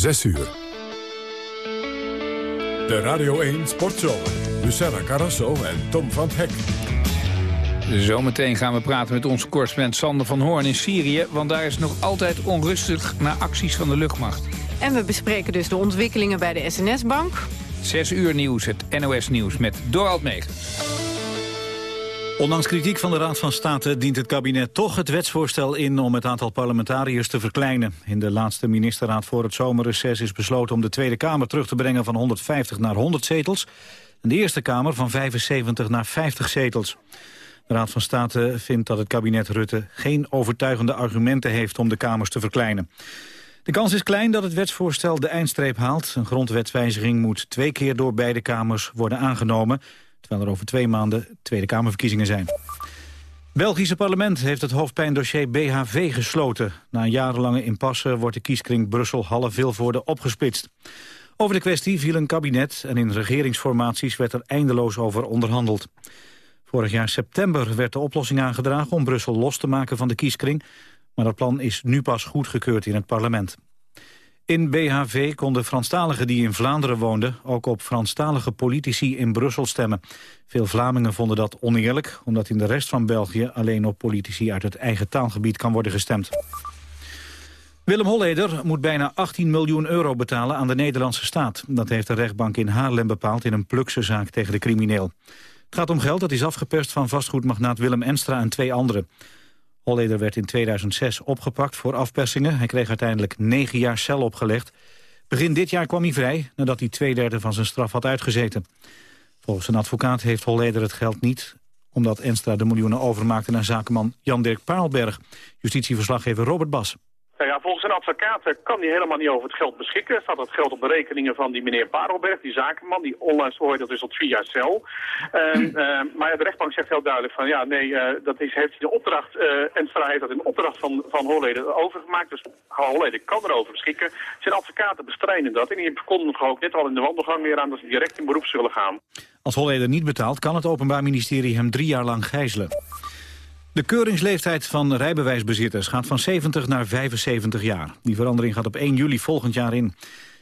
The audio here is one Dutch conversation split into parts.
6 uur. De Radio 1 Sportshow. Luciana Carrasso en Tom van Hek. Zometeen gaan we praten met onze correspondent Sander van Hoorn in Syrië... want daar is nog altijd onrustig na acties van de luchtmacht. En we bespreken dus de ontwikkelingen bij de SNS-bank. 6 uur nieuws, het NOS Nieuws met Dorald Megens. Ondanks kritiek van de Raad van State dient het kabinet toch het wetsvoorstel in om het aantal parlementariërs te verkleinen. In de laatste ministerraad voor het zomerreces is besloten om de Tweede Kamer terug te brengen van 150 naar 100 zetels. En de Eerste Kamer van 75 naar 50 zetels. De Raad van State vindt dat het kabinet Rutte geen overtuigende argumenten heeft om de Kamers te verkleinen. De kans is klein dat het wetsvoorstel de eindstreep haalt. Een grondwetswijziging moet twee keer door beide Kamers worden aangenomen terwijl er over twee maanden Tweede Kamerverkiezingen zijn. Belgische parlement heeft het hoofdpijndossier BHV gesloten. Na een jarenlange impasse wordt de kieskring Brussel-Halle-Vilvoorde opgesplitst. Over de kwestie viel een kabinet en in regeringsformaties werd er eindeloos over onderhandeld. Vorig jaar september werd de oplossing aangedragen om Brussel los te maken van de kieskring, maar dat plan is nu pas goedgekeurd in het parlement. In BHV konden Franstaligen die in Vlaanderen woonden... ook op Franstalige politici in Brussel stemmen. Veel Vlamingen vonden dat oneerlijk... omdat in de rest van België alleen op politici uit het eigen taalgebied kan worden gestemd. Willem Holleder moet bijna 18 miljoen euro betalen aan de Nederlandse staat. Dat heeft de rechtbank in Haarlem bepaald in een plukse zaak tegen de crimineel. Het gaat om geld dat is afgeperst van vastgoedmagnaat Willem Enstra en twee anderen. Holleder werd in 2006 opgepakt voor afpersingen. Hij kreeg uiteindelijk negen jaar cel opgelegd. Begin dit jaar kwam hij vrij nadat hij twee derde van zijn straf had uitgezeten. Volgens een advocaat heeft Holleder het geld niet omdat Enstra de miljoenen overmaakte naar zakenman Jan-Dirk Paalberg. Justitieverslaggever Robert Bas. Nou ja, volgens een advocaat kan hij helemaal niet over het geld beschikken. Staat het geld op de rekeningen van die meneer Parelberg, die zakenman, die onlangs veroordeeld is tot vier jaar cel. Uh, maar de rechtbank zegt heel duidelijk van ja, nee, uh, dat is, heeft hij de opdracht, uh, en heeft dat in opdracht van, van Holleden overgemaakt. Dus Holleden kan erover beschikken. Zijn advocaten bestrijden dat en die kondigen ook net al in de wandelgang weer aan dat ze direct in beroep zullen gaan. Als Holleden niet betaalt, kan het Openbaar Ministerie hem drie jaar lang gijzelen. De keuringsleeftijd van rijbewijsbezitters gaat van 70 naar 75 jaar. Die verandering gaat op 1 juli volgend jaar in.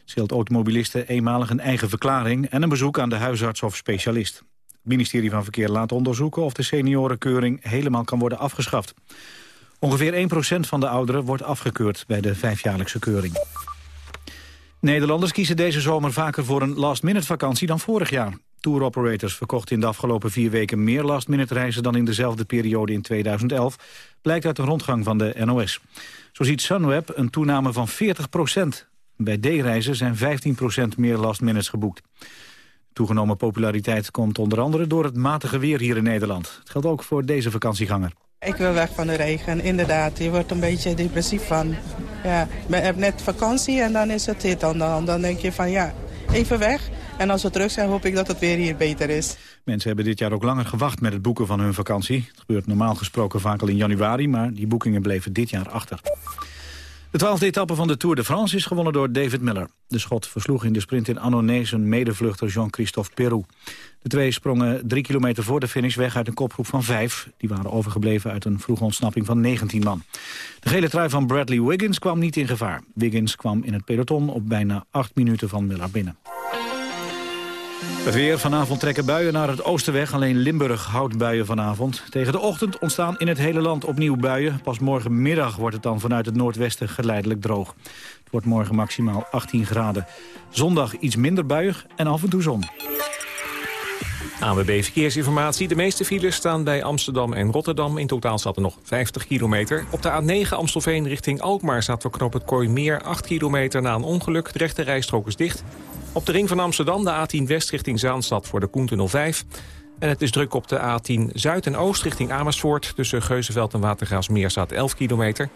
Scheelt automobilisten eenmalig een eigen verklaring... en een bezoek aan de huisarts of specialist. Het ministerie van Verkeer laat onderzoeken of de seniorenkeuring helemaal kan worden afgeschaft. Ongeveer 1% van de ouderen wordt afgekeurd bij de vijfjaarlijkse keuring. Nederlanders kiezen deze zomer vaker voor een last-minute vakantie dan vorig jaar. Tour operators verkochten in de afgelopen vier weken meer last-minute reizen dan in dezelfde periode in 2011, blijkt uit een rondgang van de NOS. Zo ziet Sunweb een toename van 40% Bij D-reizen zijn 15% meer last-minutes geboekt. Toegenomen populariteit komt onder andere door het matige weer hier in Nederland. Het geldt ook voor deze vakantieganger. Ik wil weg van de regen, inderdaad. Je wordt een beetje depressief van. Ja, je hebt net vakantie en dan is het dit. Dan denk je van ja, even weg. En als we terug zijn, hoop ik dat het weer hier beter is. Mensen hebben dit jaar ook langer gewacht met het boeken van hun vakantie. Het gebeurt normaal gesproken vaak al in januari, maar die boekingen bleven dit jaar achter. De twaalfde etappe van de Tour de France is gewonnen door David Miller. De schot versloeg in de sprint in Annonay zijn medevluchter Jean-Christophe Perou. De twee sprongen drie kilometer voor de finish weg uit een kopgroep van vijf. Die waren overgebleven uit een vroege ontsnapping van 19 man. De gele trui van Bradley Wiggins kwam niet in gevaar. Wiggins kwam in het peloton op bijna acht minuten van Miller binnen. Het weer. Vanavond trekken buien naar het oosten weg. Alleen Limburg houdt buien vanavond. Tegen de ochtend ontstaan in het hele land opnieuw buien. Pas morgenmiddag wordt het dan vanuit het noordwesten geleidelijk droog. Het wordt morgen maximaal 18 graden. Zondag iets minder buiig en af en toe zon. ANWB Verkeersinformatie. De meeste files staan bij Amsterdam en Rotterdam. In totaal staat er nog 50 kilometer. Op de A9 Amstelveen richting Alkmaar staat voor knop het meer 8 kilometer na een ongeluk. De rechte rijstrook is dicht. Op de ring van Amsterdam de A10 West richting Zaanstad voor de Koentunnel 5. En het is druk op de A10 Zuid en Oost richting Amersfoort. Tussen Geuzenveld en Watergraafsmeer staat 11 kilometer.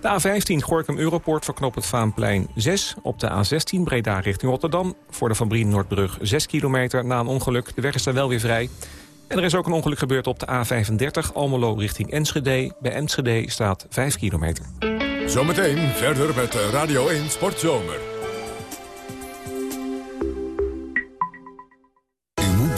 De A15 Gorkum Europoort verknopt het Vaanplein 6. Op de A16 Breda richting Rotterdam. Voor de Van Brien Noordbrug 6 kilometer na een ongeluk. De weg is daar wel weer vrij. En er is ook een ongeluk gebeurd op de A35 Almelo richting Enschede. Bij Enschede staat 5 kilometer. Zometeen verder met Radio 1 Sportzomer.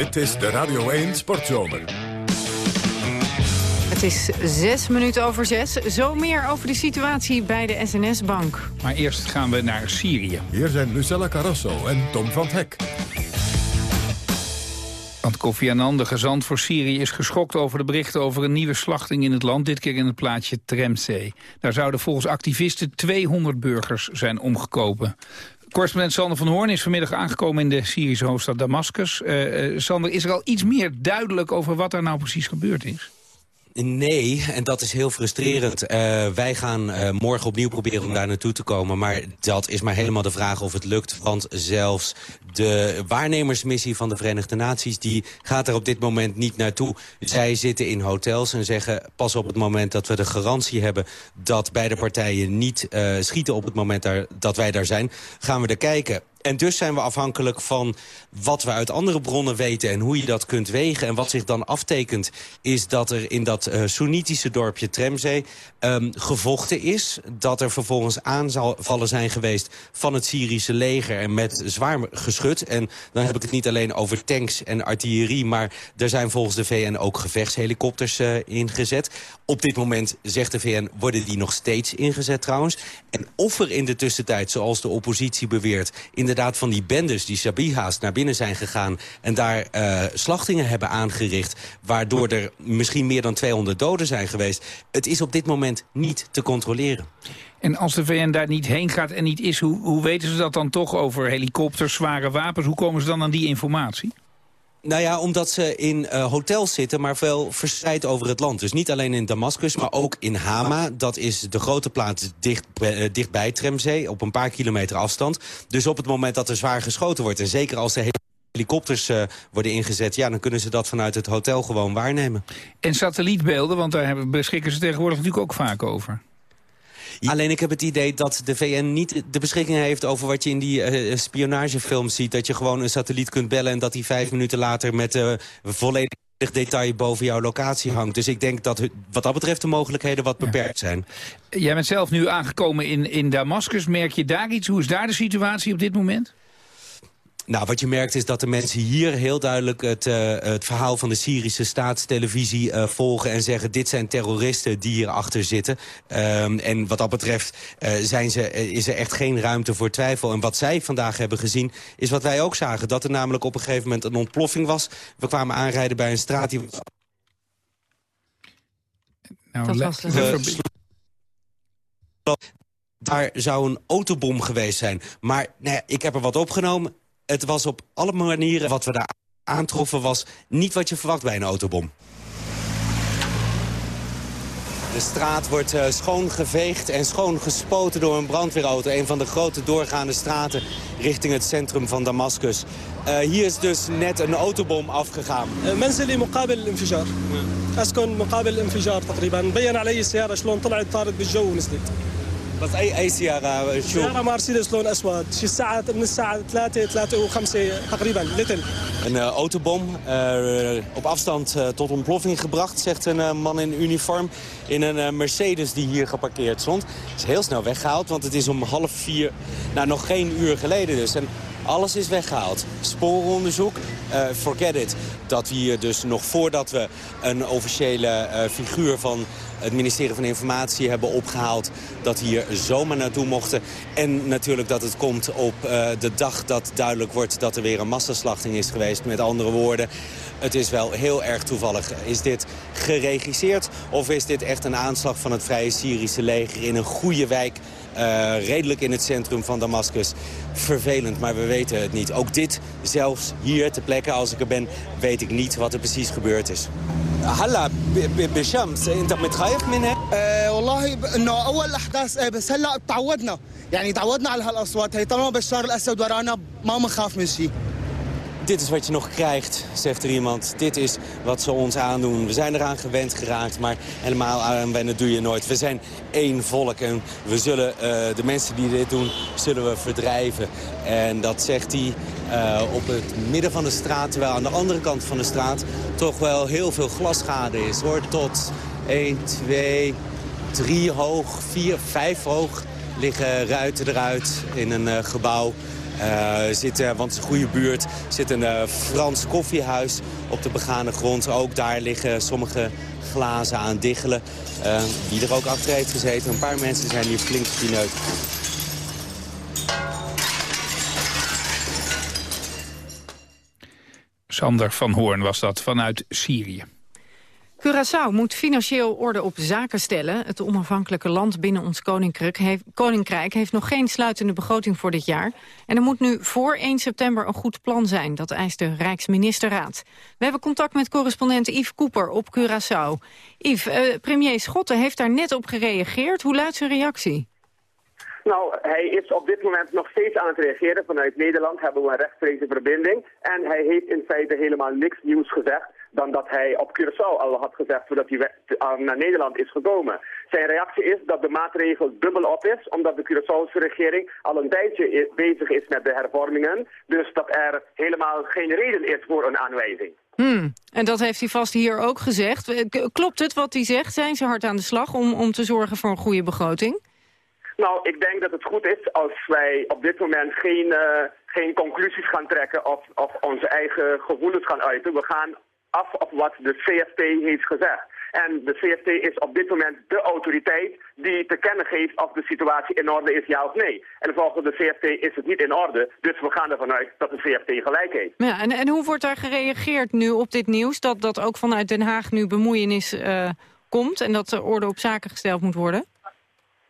Dit is de Radio 1 Sportzomer. Het is zes minuten over zes. Zo meer over de situatie bij de SNS-bank. Maar eerst gaan we naar Syrië. Hier zijn Lucella Carrasso en Tom van Hek. Want Kofi Annan, de gezant voor Syrië, is geschokt over de berichten over een nieuwe slachting in het land. Dit keer in het plaatsje Tremseh. Daar zouden volgens activisten 200 burgers zijn omgekomen. Correspondent Sander van Hoorn is vanmiddag aangekomen in de Syrische hoofdstad Damascus. Uh, Sander, is er al iets meer duidelijk over wat er nou precies gebeurd is? Nee, en dat is heel frustrerend. Uh, wij gaan uh, morgen opnieuw proberen om daar naartoe te komen. Maar dat is maar helemaal de vraag of het lukt. Want zelfs de waarnemersmissie van de Verenigde Naties... die gaat er op dit moment niet naartoe. Zij zitten in hotels en zeggen... pas op het moment dat we de garantie hebben... dat beide partijen niet uh, schieten op het moment daar, dat wij daar zijn... gaan we er kijken. En dus zijn we afhankelijk van wat we uit andere bronnen weten... en hoe je dat kunt wegen. En wat zich dan aftekent is dat er in dat uh, Soenitische dorpje Tremzee... Um, gevochten is. Dat er vervolgens aanvallen zijn geweest van het Syrische leger... en met zwaar geschut. En dan heb ik het niet alleen over tanks en artillerie... maar er zijn volgens de VN ook gevechtshelikopters uh, ingezet. Op dit moment, zegt de VN, worden die nog steeds ingezet trouwens. En of er in de tussentijd, zoals de oppositie beweert... inderdaad van die bendes, die Sabiha's, naar binnen zijn gegaan... en daar uh, slachtingen hebben aangericht... waardoor er misschien meer dan 200 doden zijn geweest. Het is op dit moment niet te controleren. En als de VN daar niet heen gaat en niet is... hoe, hoe weten ze dat dan toch over helikopters, zware wapens? Hoe komen ze dan aan die informatie? Nou ja, omdat ze in uh, hotels zitten, maar wel verspreid over het land. Dus niet alleen in Damascus, maar ook in Hama. Dat is de grote plaats dicht, uh, dichtbij Tremzee, op een paar kilometer afstand. Dus op het moment dat er zwaar geschoten wordt... en zeker als er helikopters uh, worden ingezet... ja, dan kunnen ze dat vanuit het hotel gewoon waarnemen. En satellietbeelden, want daar beschikken ze tegenwoordig natuurlijk ook vaak over. Alleen ik heb het idee dat de VN niet de beschikking heeft over wat je in die uh, spionagefilms ziet. Dat je gewoon een satelliet kunt bellen en dat die vijf minuten later met uh, volledig detail boven jouw locatie hangt. Dus ik denk dat wat dat betreft de mogelijkheden wat beperkt zijn. Jij bent zelf nu aangekomen in, in Damascus. Merk je daar iets? Hoe is daar de situatie op dit moment? Nou, wat je merkt is dat de mensen hier heel duidelijk het, uh, het verhaal van de Syrische staatstelevisie uh, volgen... en zeggen, dit zijn terroristen die hierachter zitten. Um, en wat dat betreft uh, zijn ze, is er echt geen ruimte voor twijfel. En wat zij vandaag hebben gezien, is wat wij ook zagen. Dat er namelijk op een gegeven moment een ontploffing was. We kwamen aanrijden bij een straat die... Nou, dat was daar zou een autobom geweest zijn. Maar nou ja, ik heb er wat opgenomen het was op alle manieren wat we daar aantroffen... was niet wat je verwacht bij een autobom. De straat wordt uh, schoongeveegd en schoongespoten door een brandweerauto. Een van de grote doorgaande straten richting het centrum van Damascus. Uh, hier is dus net een autobom afgegaan. منزلي مقابل الانفجار. أسكن مقابل الانفجار تقريبا. بين علي السيارة شلون طلعت طارت بالجو ونزلت. بس اي اي سياره شو سياره مرسيدس لون اسود شي الساعه من الساعه 3 3 و5 تقريبا لتل Een uh, autobom uh, op afstand uh, tot ontploffing gebracht, zegt een man in uniform. In een Mercedes die hier geparkeerd stond. Is heel snel weggehaald, want het is om half vier, nou nog geen uur geleden dus. En alles is weggehaald. Sporenonderzoek, forget it. Dat we hier dus nog voordat we een officiële figuur van het ministerie van Informatie hebben opgehaald... dat hier zomaar naartoe mochten. En natuurlijk dat het komt op uh, de dag dat duidelijk wordt... dat er weer een massaslachting is geweest. Met andere woorden, het is wel heel erg toevallig. Is dit geregisseerd of is dit echt een aanslag van het Vrije Syrische leger... in een goede wijk uh, redelijk in het centrum van Damascus. Vervelend, maar we weten het niet. Ook dit, zelfs hier ter plekke als ik er ben, weet ik niet wat er precies gebeurd is. هلا بالشمس انت متخايف منها؟ أه والله انه اول الاحداث بس هلا تعودنا يعني تعودنا على هالاصوات هي طالما بشار الاسد ورانا ما بنخاف من شيء dit is wat je nog krijgt, zegt er iemand. Dit is wat ze ons aandoen. We zijn eraan gewend geraakt, maar helemaal aanwennen doe je nooit. We zijn één volk en we zullen uh, de mensen die dit doen, zullen we verdrijven. En dat zegt hij uh, op het midden van de straat, terwijl aan de andere kant van de straat toch wel heel veel glasschade is. Hoor. Tot 1, 2, 3 hoog, 4, 5 hoog liggen ruiten eruit in een uh, gebouw. Uh, zit, uh, want het is een goede buurt, zit een uh, Frans koffiehuis op de begane grond. Ook daar liggen sommige glazen aan diggelen. wie er ook achter heeft gezeten. Een paar mensen zijn hier flink gepineut. Sander van Hoorn was dat vanuit Syrië. Curaçao moet financieel orde op zaken stellen. Het onafhankelijke land binnen ons koninkrijk heeft, koninkrijk heeft nog geen sluitende begroting voor dit jaar. En er moet nu voor 1 september een goed plan zijn. Dat eist de Rijksministerraad. We hebben contact met correspondent Yves Cooper op Curaçao. Yves, uh, premier Schotten heeft daar net op gereageerd. Hoe luidt zijn reactie? Nou, hij is op dit moment nog steeds aan het reageren. Vanuit Nederland hebben we een rechtstreekse verbinding. En hij heeft in feite helemaal niks nieuws gezegd dan dat hij op Curaçao al had gezegd voordat hij naar Nederland is gekomen. Zijn reactie is dat de maatregel dubbel op is, omdat de Curaçaose regering al een tijdje bezig is met de hervormingen. Dus dat er helemaal geen reden is voor een aanwijzing. Hmm. En dat heeft hij vast hier ook gezegd. Klopt het wat hij zegt? Zijn ze hard aan de slag om, om te zorgen voor een goede begroting? Nou, ik denk dat het goed is als wij op dit moment geen, uh, geen conclusies gaan trekken of, of onze eigen gevoelens gaan uiten. We gaan af op wat de CFT heeft gezegd. En de CFT is op dit moment de autoriteit die te kennen geeft of de situatie in orde is, ja of nee. En volgens de CFT is het niet in orde, dus we gaan ervan uit dat de CFT gelijk heeft. Ja, en, en hoe wordt daar gereageerd nu op dit nieuws, dat, dat ook vanuit Den Haag nu bemoeienis uh, komt en dat er orde op zaken gesteld moet worden?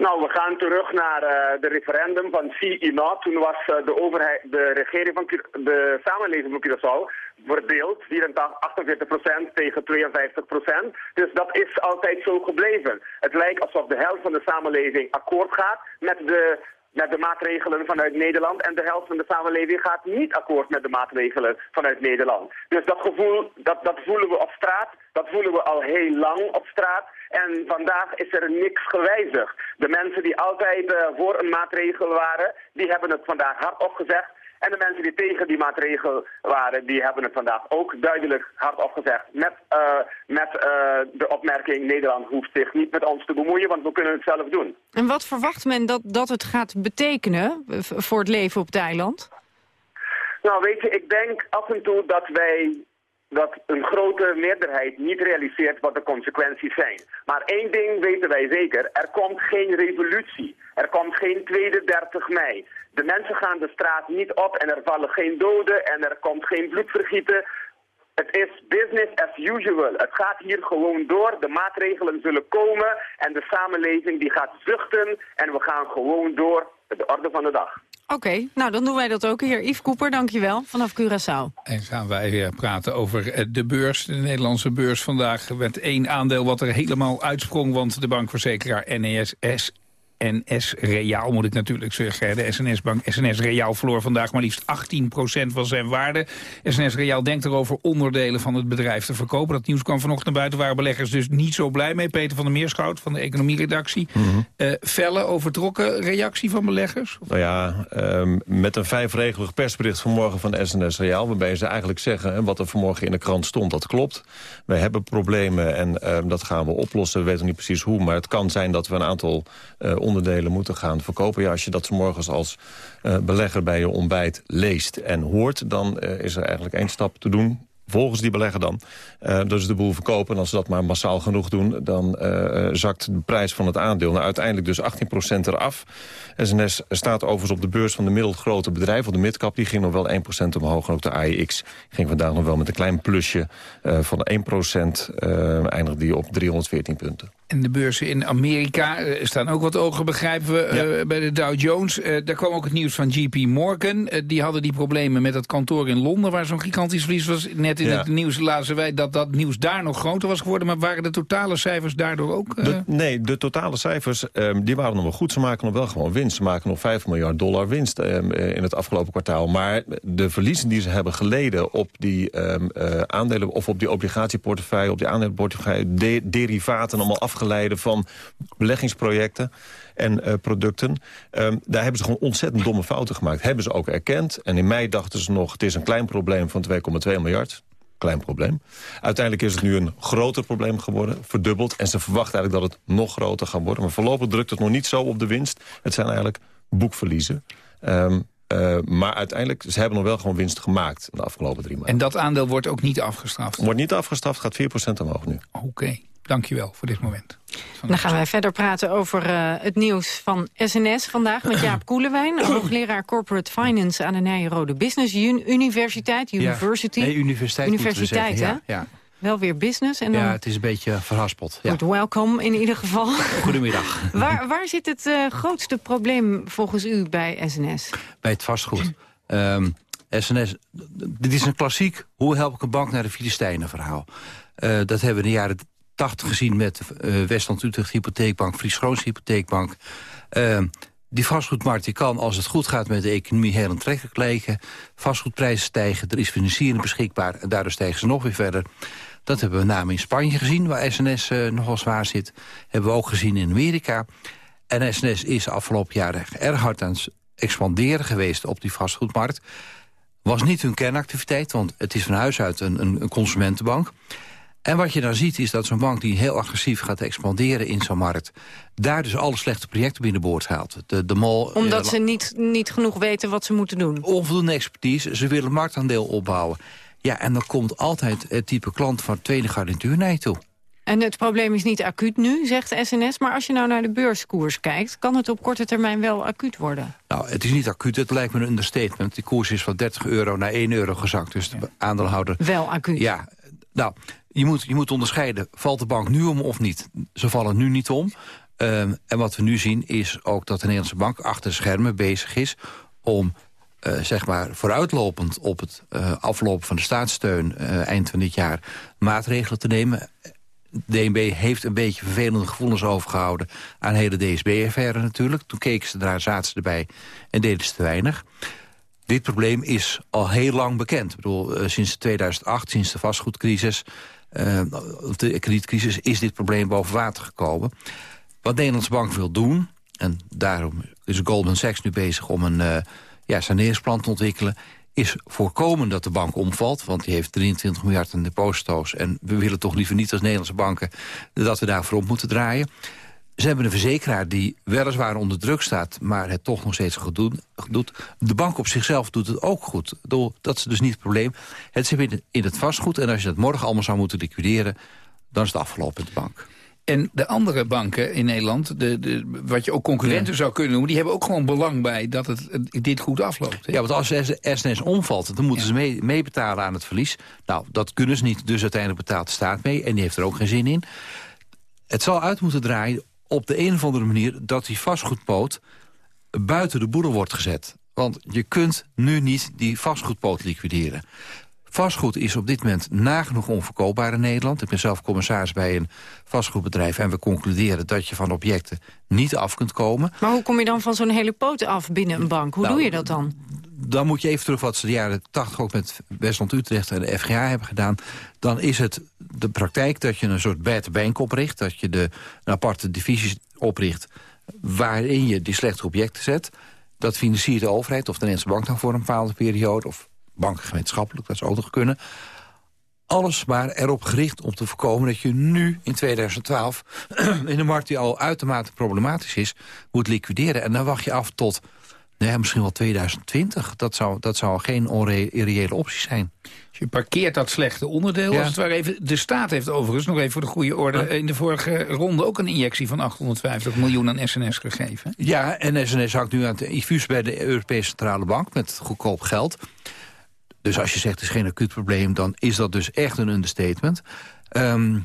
Nou, we gaan terug naar uh, de referendum van CIMA. Toen was uh, de, overheid, de regering van de samenleving van Curaçao verdeeld. 48% tegen 52%. Dus dat is altijd zo gebleven. Het lijkt alsof de helft van de samenleving akkoord gaat met de met de maatregelen vanuit Nederland. En de helft van de samenleving gaat niet akkoord met de maatregelen vanuit Nederland. Dus dat gevoel, dat, dat voelen we op straat. Dat voelen we al heel lang op straat. En vandaag is er niks gewijzigd. De mensen die altijd uh, voor een maatregel waren, die hebben het vandaag hardop gezegd. En de mensen die tegen die maatregel waren, die hebben het vandaag ook duidelijk hardop gezegd. Met, uh, met uh, de opmerking, Nederland hoeft zich niet met ons te bemoeien, want we kunnen het zelf doen. En wat verwacht men dat, dat het gaat betekenen voor het leven op het eiland? Nou, weet je, ik denk af en toe dat wij dat een grote meerderheid niet realiseert wat de consequenties zijn. Maar één ding weten wij zeker, er komt geen revolutie. Er komt geen tweede 30 mei. De mensen gaan de straat niet op en er vallen geen doden en er komt geen bloedvergieten. Het is business as usual. Het gaat hier gewoon door. De maatregelen zullen komen en de samenleving die gaat zuchten en we gaan gewoon door de orde van de dag. Oké, nou dan doen wij dat ook hier. Yves Cooper, dankjewel, vanaf Curaçao. En gaan wij eh, praten over eh, de beurs, de Nederlandse beurs vandaag. Met één aandeel wat er helemaal uitsprong, want de bankverzekeraar NES NS Reaal moet ik natuurlijk zeggen. De SNS-bank SNS Reaal verloor vandaag maar liefst 18% van zijn waarde. SNS Reaal denkt erover onderdelen van het bedrijf te verkopen. Dat nieuws kwam vanochtend naar buiten. Waren beleggers dus niet zo blij mee. Peter van der Meerschout van de economieredactie. Mm felle, overtrokken reactie van beleggers? Nou ja, um, met een vijfregelig persbericht vanmorgen van SNS Reaal... waarbij ze eigenlijk zeggen wat er vanmorgen in de krant stond, dat klopt. We hebben problemen en um, dat gaan we oplossen. We weten niet precies hoe, maar het kan zijn dat we een aantal... Uh, onderdelen moeten gaan verkopen. Ja, als je dat s morgens als uh, belegger bij je ontbijt leest en hoort... dan uh, is er eigenlijk één stap te doen volgens die belegger dan. Uh, dus de boel verkopen. En als ze dat maar massaal genoeg doen, dan zakt de prijs van het aandeel. Nou, uiteindelijk dus 18% eraf. SNS staat overigens op de beurs van de middelgrote bedrijven. De midcap, die ging nog wel 1% omhoog. En ook de AEX ging vandaag nog wel met een klein plusje van 1%. Uh, eindigde die op 314 punten. En de beurzen in Amerika uh, staan ook wat ogen, begrijpen we, ja. uh, bij de Dow Jones. Uh, daar kwam ook het nieuws van JP Morgan. die hadden die problemen met het kantoor in Londen... waar zo'n gigantisch verlies was. Net in ja. het nieuws lazen wij dat dat nieuws daar nog groter was geworden. Maar waren de totale cijfers daardoor ook... De, nee, de totale cijfers um, die waren nog wel goed. Ze maken nog wel gewoon winst. Ze maken nog 5 miljard dollar winst um, in het afgelopen kwartaal. Maar de verliezen die ze hebben geleden op die um, aandelen... of op die obligatieportefeuille, op die aandelenportefeuille... De, derivaten allemaal afgelopen afgeleide van beleggingsprojecten en uh, producten. Um, daar hebben ze gewoon ontzettend domme fouten gemaakt. Hebben ze ook erkend. En in mei dachten ze nog, het is een klein probleem van 2,2 miljard. Klein probleem. Uiteindelijk is het nu een groter probleem geworden, verdubbeld. En ze verwachten eigenlijk dat het nog groter gaat worden. Maar voorlopig drukt het nog niet zo op de winst. Het zijn eigenlijk boekverliezen. Um, uh, maar uiteindelijk, ze hebben nog wel gewoon winst gemaakt de afgelopen drie maanden. En dat aandeel wordt ook niet afgestraft? Wordt niet afgestraft, gaat 4% omhoog nu. Oké. Okay. Dankjewel voor dit moment. Dan gaan wij verder praten over uh, het nieuws van SNS vandaag met Jaap Koelewijn, hoogleraar Corporate Finance aan de Nijrode Business Universiteit. University. Ja, nee, universiteit, universiteit hè? Ja, ja. Wel weer business. En dan... Ja, het is een beetje verhaspeld. Goed, welkom in ieder geval. Goedemiddag. waar, waar zit het uh, grootste probleem volgens u bij SNS? Bij het vastgoed. um, SNS, dit is een klassiek, hoe help ik een bank naar de Filistijnen verhaal. Uh, dat hebben we in de jaren 80 gezien met uh, Westland-Utrecht Hypotheekbank, Fries-Groons Hypotheekbank. Uh, die vastgoedmarkt die kan, als het goed gaat met de economie, heel aantrekkelijk lijken. Vastgoedprijzen stijgen, er is financiering beschikbaar... en daardoor stijgen ze nog weer verder. Dat hebben we met name in Spanje gezien, waar SNS uh, nogal zwaar zit. Hebben we ook gezien in Amerika. En SNS is afgelopen jaren erg hard aan het expanderen geweest op die vastgoedmarkt. Was niet hun kernactiviteit, want het is van huis uit een, een consumentenbank. En wat je dan ziet is dat zo'n bank die heel agressief gaat expanderen in zo'n markt... daar dus alle slechte projecten binnenboord haalt. De, de mall, Omdat ze niet, niet genoeg weten wat ze moeten doen? Onvoldoende expertise, ze willen marktaandeel opbouwen. Ja, en dan komt altijd het type klant van tweede garnituur naar je toe. En het probleem is niet acuut nu, zegt SNS. Maar als je nou naar de beurskoers kijkt... kan het op korte termijn wel acuut worden? Nou, het is niet acuut. Het lijkt me een understatement. Die koers is van 30 euro naar 1 euro gezakt. Dus de aandeelhouder... Wel acuut. Ja, nou, je moet, je moet onderscheiden, valt de bank nu om of niet? Ze vallen nu niet om. Um, en wat we nu zien is ook dat de Nederlandse bank achter de schermen bezig is... om uh, zeg maar vooruitlopend op het uh, aflopen van de staatssteun uh, eind van dit jaar maatregelen te nemen. DNB heeft een beetje vervelende gevoelens overgehouden aan hele DSB-affaire natuurlijk. Toen keken ze daar, zaten ze erbij en deden ze te weinig. Dit probleem is al heel lang bekend. Ik bedoel, sinds 2008, sinds de vastgoedcrisis... Uh, de kredietcrisis is dit probleem boven water gekomen. Wat de Nederlandse Bank wil doen... en daarom is Goldman Sachs nu bezig om een uh, ja, saneringsplan te ontwikkelen... is voorkomen dat de bank omvalt. Want die heeft 23 miljard aan deposito's. En we willen toch liever niet als Nederlandse banken... dat we daarvoor op moeten draaien. Ze hebben een verzekeraar die weliswaar onder druk staat... maar het toch nog steeds goed doet. De bank op zichzelf doet het ook goed. Dat is dus niet het probleem. Het zit in het vastgoed en als je dat morgen allemaal zou moeten liquideren... dan is het afgelopen de bank. En de andere banken in Nederland, de, de, wat je ook concurrenten ja. zou kunnen noemen... die hebben ook gewoon belang bij dat het, dit goed afloopt. Ja, want als SNS omvalt, dan moeten ja. ze mee, meebetalen aan het verlies. Nou, dat kunnen ze niet, dus uiteindelijk betaalt de staat mee... en die heeft er ook geen zin in. Het zal uit moeten draaien op de een of andere manier dat die vastgoedpoot buiten de boeren wordt gezet. Want je kunt nu niet die vastgoedpoot liquideren. Vastgoed is op dit moment nagenoeg onverkoopbaar in Nederland. Ik ben zelf commissaris bij een vastgoedbedrijf... en we concluderen dat je van objecten niet af kunt komen. Maar hoe kom je dan van zo'n hele poot af binnen een bank? Hoe Nou, doe je dat dan? Dan moet je even terug wat ze de jaren 80 ook met Westland-Utrecht en de FGA hebben gedaan. Dan is het de praktijk dat je een soort bad bank opricht. Dat je de een aparte divisie opricht waarin je die slechte objecten zet. Dat financiert de overheid of de Nederlandse bank dan voor een bepaalde periode... of banken gemeenschappelijk, dat zou ook nog kunnen. Alles maar erop gericht om te voorkomen dat je nu in 2012... in een markt die al uitermate problematisch is, moet liquideren. En dan wacht je af tot nou ja, misschien wel 2020. Dat zou, dat zou geen onreële optie zijn. Dus je parkeert dat slechte onderdeel. Ja. Als het ware even, de staat heeft overigens, nog even voor de goede orde... in de vorige ronde ook een injectie van 850 miljoen aan SNS gegeven. Ja, en SNS hangt nu aan het IFUS bij de Europese Centrale Bank... met goedkoop geld. Dus als je zegt het is geen acuut probleem... dan is dat dus echt een understatement. Ehm,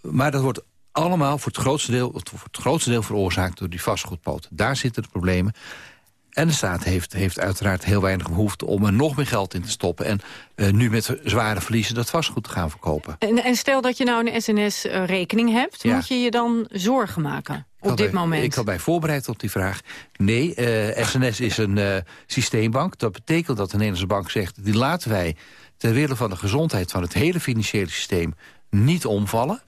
maar dat wordt allemaal voor het, grootste deel, voor het grootste deel veroorzaakt... door die vastgoedpoot. Daar zitten de problemen. En de staat heeft, heeft uiteraard heel weinig behoefte om er nog meer geld in te stoppen... en eh, nu met zware verliezen dat vastgoed te gaan verkopen. En, en stel dat je nou een SNS-rekening hebt... Ja. moet je je dan zorgen maken op dit moment? Ik had mij voorbereid op die vraag. Nee, eh, SNS is een eh, systeembank. Dat betekent dat de Nederlandse bank zegt... die laten wij ter wille van de gezondheid van het hele financiële systeem niet omvallen.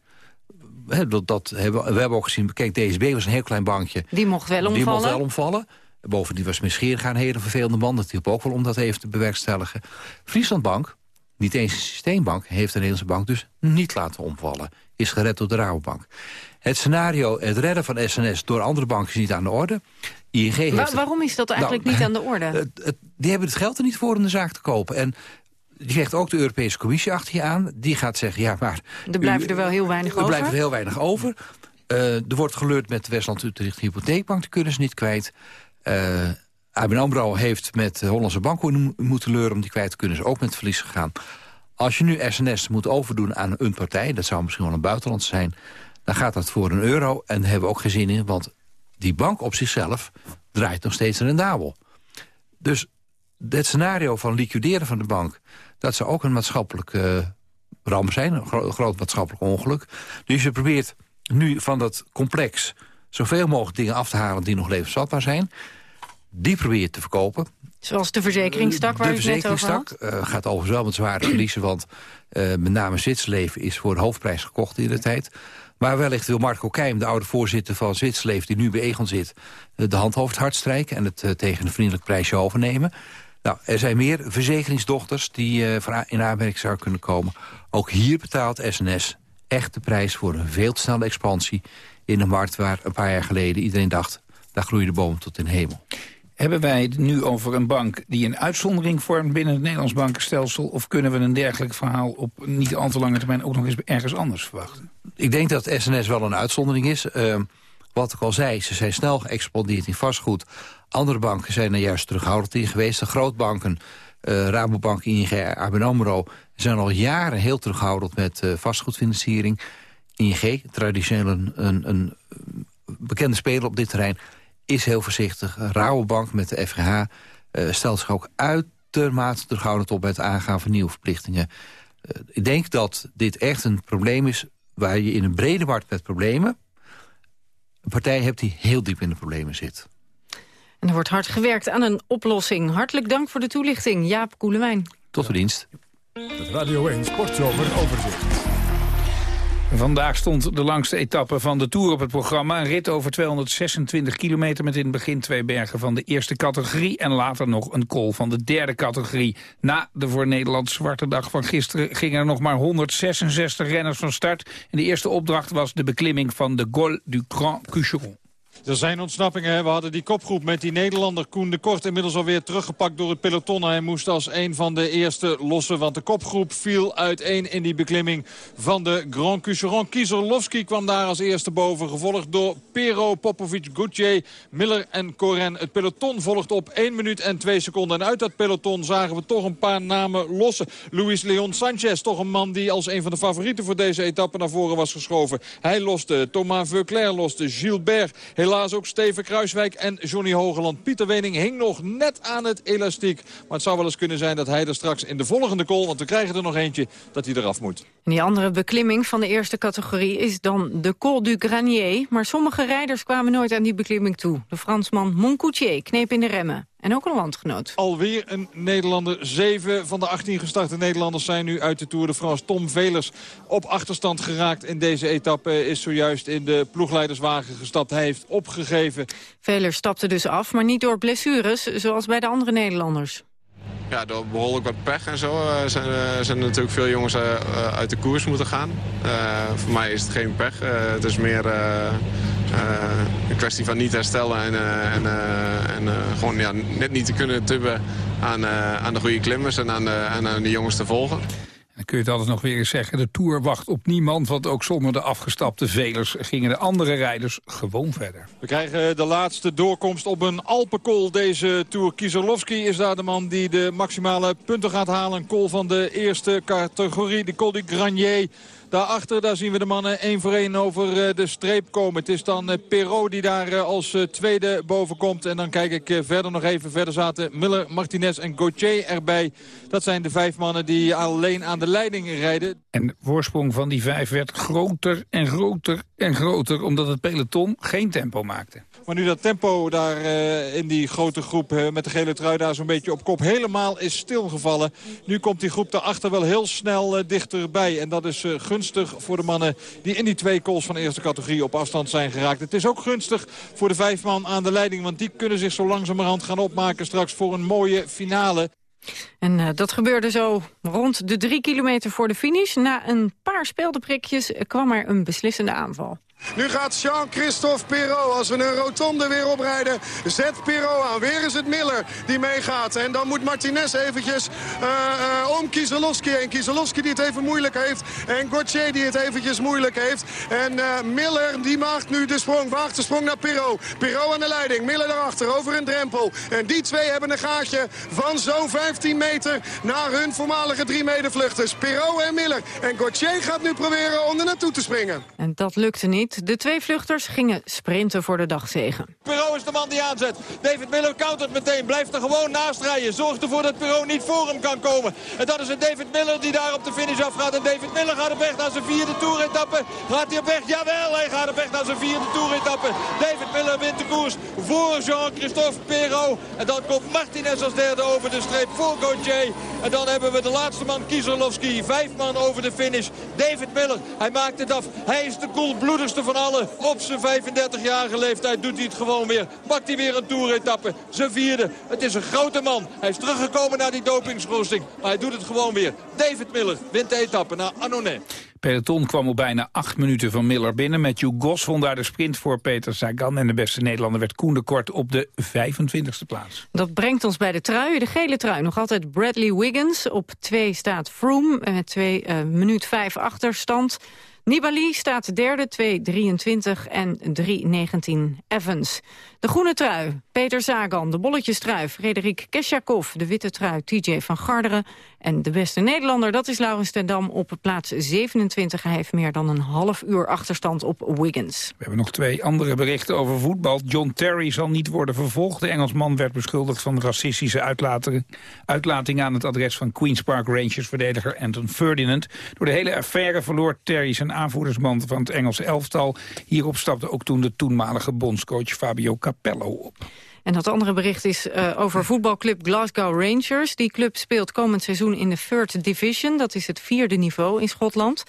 Hè, dat, dat hebben, we hebben ook gezien, kijk, DSB was een heel klein bankje. Die mocht wel Die mocht omvallen. wel omvallen. Bovendien was Scheerga een hele vervelende man. Dat hielp ook wel om dat even te bewerkstelligen. Frieslandbank, niet eens een systeembank... heeft de Nederlandse bank dus niet laten omvallen. Is gered door de Rabobank. Het scenario, het redden van SNS door andere banken is niet aan de orde. ING heeft Wa- waarom is dat eigenlijk Nou, niet aan de orde? het- het- die hebben het geld er niet voor om de zaak te kopen. En die krijgt ook de Europese Commissie achter je aan. Die gaat zeggen, ja, maar... Er blijven u- er wel heel weinig er over. blijft er heel weinig over. Eh, er wordt geleurd met de Westland-Utrecht Hypotheekbank. Die kunnen ze niet kwijt. Eh ABN AMRO heeft met Hollandse Bank moeten leuren... om die kwijt te kunnen. Ze ook met verlies gegaan. Als je nu SNS moet overdoen aan een partij... dat zou misschien wel een buitenland zijn... dan gaat dat voor een euro en daar hebben we ook geen zin in... want die bank op zichzelf draait nog steeds rendabel. Dus het scenario van liquideren van de bank... dat zou ook een maatschappelijke eh, ramp zijn, een gro- groot maatschappelijk ongeluk. Dus je probeert nu van dat complex zoveel mogelijk dingen af te halen... die nog levensvatbaar zijn. Die probeer je te verkopen. Zoals de verzekeringstak waar de u het net over had? verzekeringstak eh, gaat overigens wel met zware verliezen... want eh, met name Zwitserleven is voor de hoofdprijs gekocht in de tijd. Maar wellicht wil Marco Keim, de oude voorzitter van Zwitserleven... die nu bij Egon zit, eh, de hand over het hart strijken... en het tegen een vriendelijk prijsje overnemen. Nou, er zijn meer verzekeringsdochters die in aanmerking zouden kunnen komen. Ook hier betaalt SNS echt de prijs voor een veel te snelle expansie... in een markt waar een paar jaar geleden iedereen dacht... daar groeien de bomen tot in hemel. Hebben wij het nu over een bank die een uitzondering vormt binnen het Nederlands bankenstelsel? Of kunnen we een dergelijk verhaal op niet al te lange termijn ook nog eens ergens anders verwachten? Ik denk dat SNS wel een uitzondering is. Ehm, wat ik al zei, ze zijn snel geëxplodeerd in vastgoed. Andere banken zijn er juist terughoudend in geweest. De grootbanken, eh Rabobank, ING, ABN AMRO... zijn al jaren heel terughoudend met eh, vastgoedfinanciering. ING, traditioneel een, een, een bekende speler op dit terrein... is heel voorzichtig. Rabobank met de FGH eh, stelt zich ook uitermate terughoudend op... bij het aangaan van nieuwe verplichtingen. Eh, ik denk dat dit echt een probleem is waar je in een brede markt met problemen... een partij hebt die heel diep in de problemen zit. En er wordt hard gewerkt aan een oplossing. Hartelijk dank voor de toelichting, Jaap Koelewijn. Tot de dienst. Het Radio 1 Sportzomer overzicht. Vandaag stond de langste etappe van de Tour op het programma. Een rit over 226 kilometer met in het begin twee bergen van de eerste categorie... en later nog een col van de derde categorie. Na de voor Nederland zwarte dag van gisteren gingen er nog maar 166 renners van start. En de eerste opdracht was de beklimming van de Gol du Grand Cucheron. Er zijn ontsnappingen. We hadden die kopgroep met die Nederlander Koen de Kort inmiddels alweer teruggepakt door het peloton. Hij moest als een van de eerste lossen, want de kopgroep viel uiteen in die beklimming van de Grand Cucheron. Kieserlovski kwam daar als eerste boven, gevolgd door Pero, Popovic, Gauthier, Miller en Coren. Het peloton volgt op 1 minuut en 2 seconden. En uit dat peloton zagen we toch een paar namen lossen. Luis Leon Sanchez, toch een man die als een van de favorieten voor deze etappe naar voren was geschoven. Hij loste, Thomas Veuclair loste, Gilbert Helaas ook Steven Kruiswijk en Johnny Hogeland. Pieter Wening hing nog net aan het elastiek. Maar het zou wel eens kunnen zijn dat hij er straks in de volgende call... want we krijgen er nog eentje, dat hij eraf moet. Die andere beklimming van de eerste categorie is dan de Col du Granier. Maar sommige rijders kwamen nooit aan die beklimming toe. De Fransman Moncoutier kneep in de remmen. En ook een landgenoot. Alweer een Nederlander. Zeven van de 18 gestarte Nederlanders zijn nu uit de Tour de France. Tom Velers op achterstand geraakt in deze etappe. Is zojuist in de ploegleiderswagen gestapt. Hij heeft opgegeven. Velers stapte dus af, maar niet door blessures, zoals bij de andere Nederlanders. Ja, door behoorlijk wat pech en zo uh, zijn, uh, zijn er natuurlijk veel jongens uh, uit de koers moeten gaan. voor mij is het geen pech. het is meer een kwestie van niet herstellen en, en, en gewoon ja, net niet te kunnen tubben aan, aan de goede klimmers en aan en aan de jongens te volgen. Dan kun je het altijd nog weer eens zeggen. De Tour wacht op niemand, want ook zonder de afgestapte velers... gingen de andere rijders gewoon verder. We krijgen de laatste doorkomst op een Alpenkol deze Tour. Kieserlovski is daar de man die de maximale punten gaat halen. Een col van de eerste categorie, de Col du Granier... Daarachter daar zien we de mannen één voor één over eh, de streep komen. Het is dan eh, Perrault die daar eh, als tweede boven komt. En dan kijk ik verder nog even. Verder zaten Miller, Martinez en Gauthier erbij. Dat zijn de vijf mannen die alleen aan de leiding rijden. En de voorsprong van die vijf werd groter en groter en groter... omdat het peloton geen tempo maakte. Maar nu dat tempo daar uh, in die grote groep uh, met de gele trui daar zo'n beetje op kop helemaal is stilgevallen. Nu komt die groep daarachter wel heel snel uh, dichterbij. En dat is gunstig voor de mannen die in die twee calls van eerste categorie op afstand zijn geraakt. Het is ook gunstig voor de vijf man aan de leiding. Want die kunnen zich zo langzamerhand gaan opmaken straks voor een mooie finale. En uh, dat gebeurde zo rond de drie kilometer voor de finish. Na een paar speldenprikjes kwam er een beslissende aanval. Nu gaat Jean-Christophe Perrault, als we een rotonde weer oprijden, zet Perrault aan. Weer is het Miller die meegaat. En dan moet Martinez eventjes uh, uh, om Kieselowski heen. Kieselowski die het even moeilijk heeft. En Gauthier die het eventjes moeilijk heeft. En uh, Miller die maakt nu de sprong, waagt de sprong naar Perrault. Perrault aan de leiding, Miller daarachter over een drempel. En die twee hebben een gaatje van zo'n 15 meter naar hun voormalige drie medevluchters. Perrault en Miller. En Gauthier gaat nu proberen om er naartoe te springen. En dat lukte niet. De twee vluchters gingen sprinten voor de dagzegen. Perrault is de man die aanzet. David Miller countert meteen. Blijft er gewoon naast rijden. Zorgt ervoor dat Perrault niet voor hem kan komen. En dat is een David Miller die daar op de finish afgaat. En David Miller gaat op weg naar zijn vierde toeretappe. Gaat hij op weg? Jawel, hij gaat op weg naar zijn vierde toeretappe. David Miller wint de koers voor Jean-Christophe Perrault. En dan komt Martinez als derde over de streep voor Gauthier. En dan hebben we de laatste man Kieserlovski. Vijf man over de finish. David Miller, hij maakt het af. Hij is de koelbloedigste van allen. Op zijn 35-jarige leeftijd doet hij het gewoon weer. Pakt hij weer een toeretappe. Zijn vierde. Het is een grote man. Hij is teruggekomen naar die dopingsroosting. Maar hij doet het gewoon weer. David Miller wint de etappe naar Annonay. Peloton kwam op bijna acht minuten van Miller binnen. Matthew Gos won daar de sprint voor Peter Sagan. En de beste Nederlander werd Koen de Kort op de 25e plaats. Dat brengt ons bij de trui. De gele trui. Nog altijd Bradley Wiggins. Op twee staat Froome. Met twee uh, minuut vijf achterstand. Nibali staat derde, 2.23 en 3.19 Evans. De groene trui, Peter Sagan. De bolletjestrui, Frederik Kesjakov. De witte trui, TJ van Garderen. En de beste Nederlander, dat is Laurens ten Dam op plaats 27. Hij heeft meer dan een half uur achterstand op Wiggins. We hebben nog twee andere berichten over voetbal. John Terry zal niet worden vervolgd. De Engelsman werd beschuldigd van racistische uitlating, aan het adres van Queen's Park Rangers-verdediger Anton Ferdinand. Door de hele affaire verloor Terry zijn aanvoerdersband van het Engelse elftal. Hierop stapte ook toen de toenmalige bondscoach Fabio Capello op. En dat andere bericht is uh, over voetbalclub Glasgow Rangers. Die club speelt komend seizoen in de Third Division. Dat is het vierde niveau in Schotland.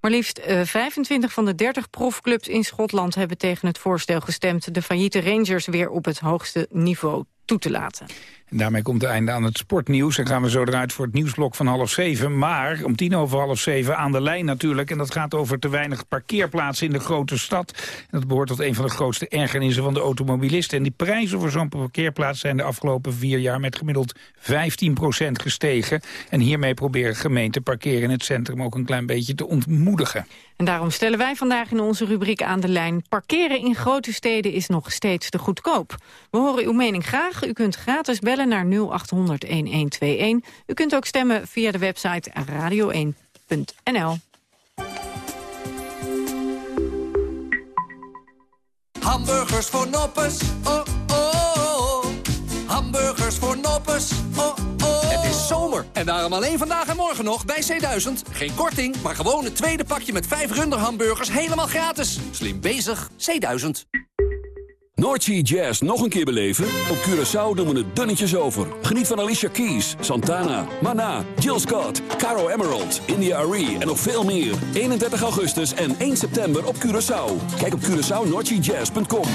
Maar liefst uh, 25 van de 30 profclubs in Schotland hebben tegen het voorstel gestemd... de failliete Rangers weer op het hoogste niveau toe te laten. Daarmee komt het einde aan het sportnieuws. En gaan we zo eruit voor het nieuwsblok van half zeven. Maar om tien over half zeven aan de lijn natuurlijk. En dat gaat over te weinig parkeerplaatsen in de grote stad. Dat behoort tot een van de grootste ergernissen van de automobilisten. En die prijzen voor zo'n parkeerplaats zijn de afgelopen vier jaar met gemiddeld 15% gestegen. En hiermee proberen gemeenten parkeren in het centrum ook een klein beetje te ontmoedigen. En daarom stellen wij vandaag in onze rubriek aan de lijn... parkeren in grote steden is nog steeds te goedkoop. We horen uw mening graag. U kunt gratis bellen naar 0800-1121. U kunt ook stemmen via de website radio1.nl. Hamburgers voor noppes, oh, oh, oh. Hamburgers voor noppes, oh, oh. Het is zomer en daarom alleen vandaag en morgen nog bij C1000. Geen korting, maar gewoon het tweede pakje met vijf runderhamburgers helemaal gratis. Slim bezig, C1000. Noordsea Jazz nog een keer beleven? Op Curaçao doen we het dunnetjes over. Geniet van Alicia Keys, Santana, Mana, Jill Scott, Caro Emerald, India Arie en nog veel meer. 31 augustus en 1 september op Curaçao. Kijk op CuraçaoNoordseaJazz.com.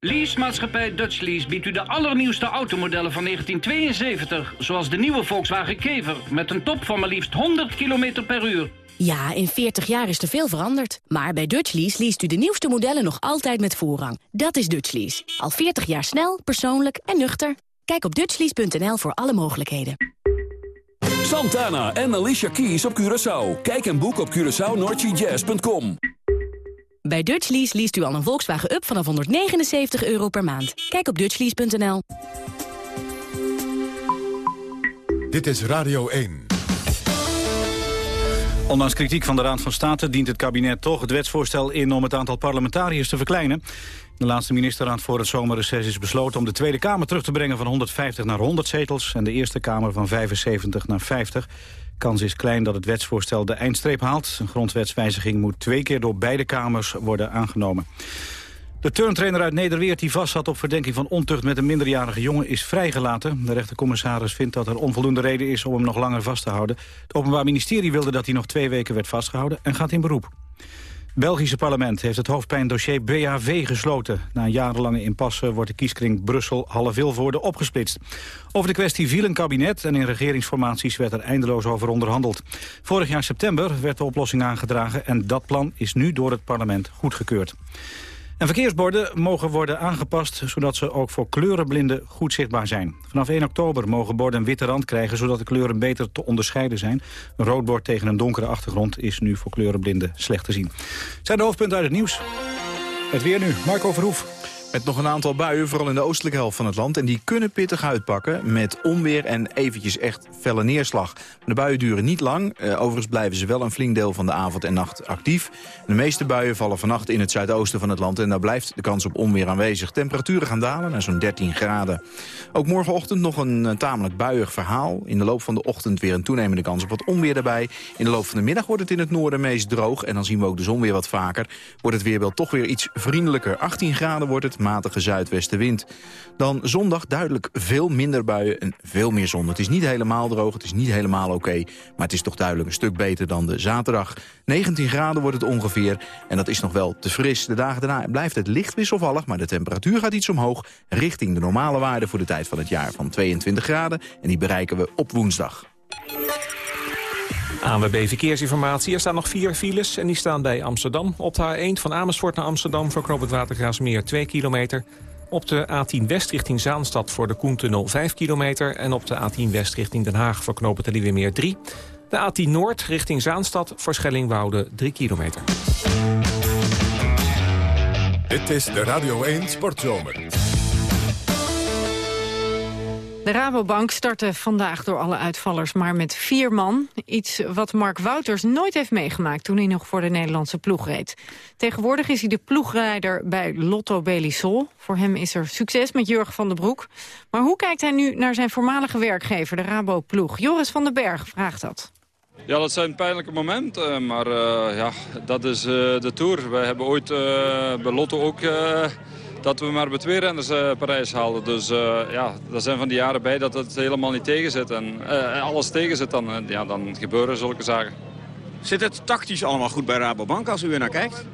Leasemaatschappij Dutch Lease biedt u de allernieuwste automodellen van 1972... zoals de nieuwe Volkswagen Kever met een top van maar liefst 100 km per uur. Ja, in 40 jaar is er veel veranderd. Maar bij Dutchlease leest u de nieuwste modellen nog altijd met voorrang. Dat is Dutchlease. Al 40 jaar snel, persoonlijk en nuchter. Kijk op dutchlease.nl voor alle mogelijkheden. Santana en Alicia Keys op Curaçao. Kijk en boek op CuraçaoNoordseaJazz.com. Bij Dutchlease leest u al een Volkswagen Up vanaf 179 euro per maand. Kijk op dutchlease.nl. Dit is Radio 1. Ondanks kritiek van de Raad van State dient het kabinet toch het wetsvoorstel in om het aantal parlementariërs te verkleinen. De laatste ministerraad voor het zomerreces is besloten om de Tweede Kamer terug te brengen van 150 naar 100 zetels en de Eerste Kamer van 75 naar 50. Kans is klein dat het wetsvoorstel de eindstreep haalt. Een grondwetswijziging moet twee keer door beide kamers worden aangenomen. De turntrainer uit Nederweert die vast zat op verdenking van ontucht met een minderjarige jongen is vrijgelaten. De rechtercommissaris vindt dat er onvoldoende reden is om hem nog langer vast te houden. Het Openbaar Ministerie wilde dat hij nog twee weken werd vastgehouden en gaat in beroep. Belgische parlement heeft het hoofdpijndossier BHV gesloten. Na jarenlange impasse wordt de kieskring Brussel-Halle-Vilvoorde opgesplitst. Over de kwestie viel een kabinet en in regeringsformaties werd er eindeloos over onderhandeld. Vorig jaar september werd de oplossing aangedragen en dat plan is nu door het parlement goedgekeurd. En verkeersborden mogen worden aangepast zodat ze ook voor kleurenblinden goed zichtbaar zijn. Vanaf 1 oktober mogen borden een witte rand krijgen zodat de kleuren beter te onderscheiden zijn. Een rood bord tegen een donkere achtergrond is nu voor kleurenblinden slecht te zien. Zijn de hoofdpunten uit het nieuws. Het weer nu, Marco Verhoef. Met nog een aantal buien, vooral in de oostelijke helft van het land. En die kunnen pittig uitpakken met onweer en eventjes echt felle neerslag. De buien duren niet lang. Eh, overigens blijven ze wel een flink deel van de avond en nacht actief. De meeste buien vallen vannacht in het zuidoosten van het land. En daar blijft de kans op onweer aanwezig. Temperaturen gaan dalen naar zo'n 13 graden. Ook morgenochtend nog een eh, tamelijk buiig verhaal. In de loop van de ochtend weer een toenemende kans op wat onweer daarbij. In de loop van de middag wordt het in het noorden meest droog. En dan zien we ook de zon weer wat vaker. Wordt het weerbeeld toch weer iets vriendelijker. 18 graden wordt het matige zuidwestenwind. Dan zondag duidelijk veel minder buien en veel meer zon. Het is niet helemaal droog, het is niet helemaal oké. maar het is toch duidelijk een stuk beter dan de zaterdag. 19 graden wordt het ongeveer en dat is nog wel te fris. De dagen daarna blijft het licht wisselvallig, maar de temperatuur gaat iets omhoog... richting de normale waarde voor de tijd van het jaar van 22 graden. En die bereiken we op woensdag. ANWB Verkeersinformatie. Er staan nog vier files en die staan bij Amsterdam. Op de A1 van Amersfoort naar Amsterdam voor knoop het Watergraasmeer 2 kilometer. Op de A10 West richting Zaanstad voor de Koentunnel 5 kilometer. En op de A10 West richting Den Haag voor knoop het meer 3. De A10 Noord richting Zaanstad voor Schellingwoude 3 kilometer. Dit is de Radio 1 Sportzomer. De Rabobank startte vandaag door alle uitvallers maar met vier man. Iets wat Mark Wouters nooit heeft meegemaakt toen hij nog voor de Nederlandse ploeg reed. Tegenwoordig is hij de ploegleider bij Lotto Belisol. Voor hem is er succes met Jurgen van den Broek. Maar hoe kijkt hij nu naar zijn voormalige werkgever, de Rabo-ploeg? Joris van den Berg vraagt dat. Ja, dat zijn pijnlijke momenten, maar uh, ja, dat is uh, de Tour. Wij hebben ooit bij Lotto ook dat we maar met twee renners uh, Parijs haalden. Dus uh, ja, er zijn van die jaren bij dat het helemaal niet tegen zit. En uh, alles tegen zit, dan, ja, dan gebeuren zulke zaken. Zit het tactisch allemaal goed bij Rabobank als u er naar kijkt?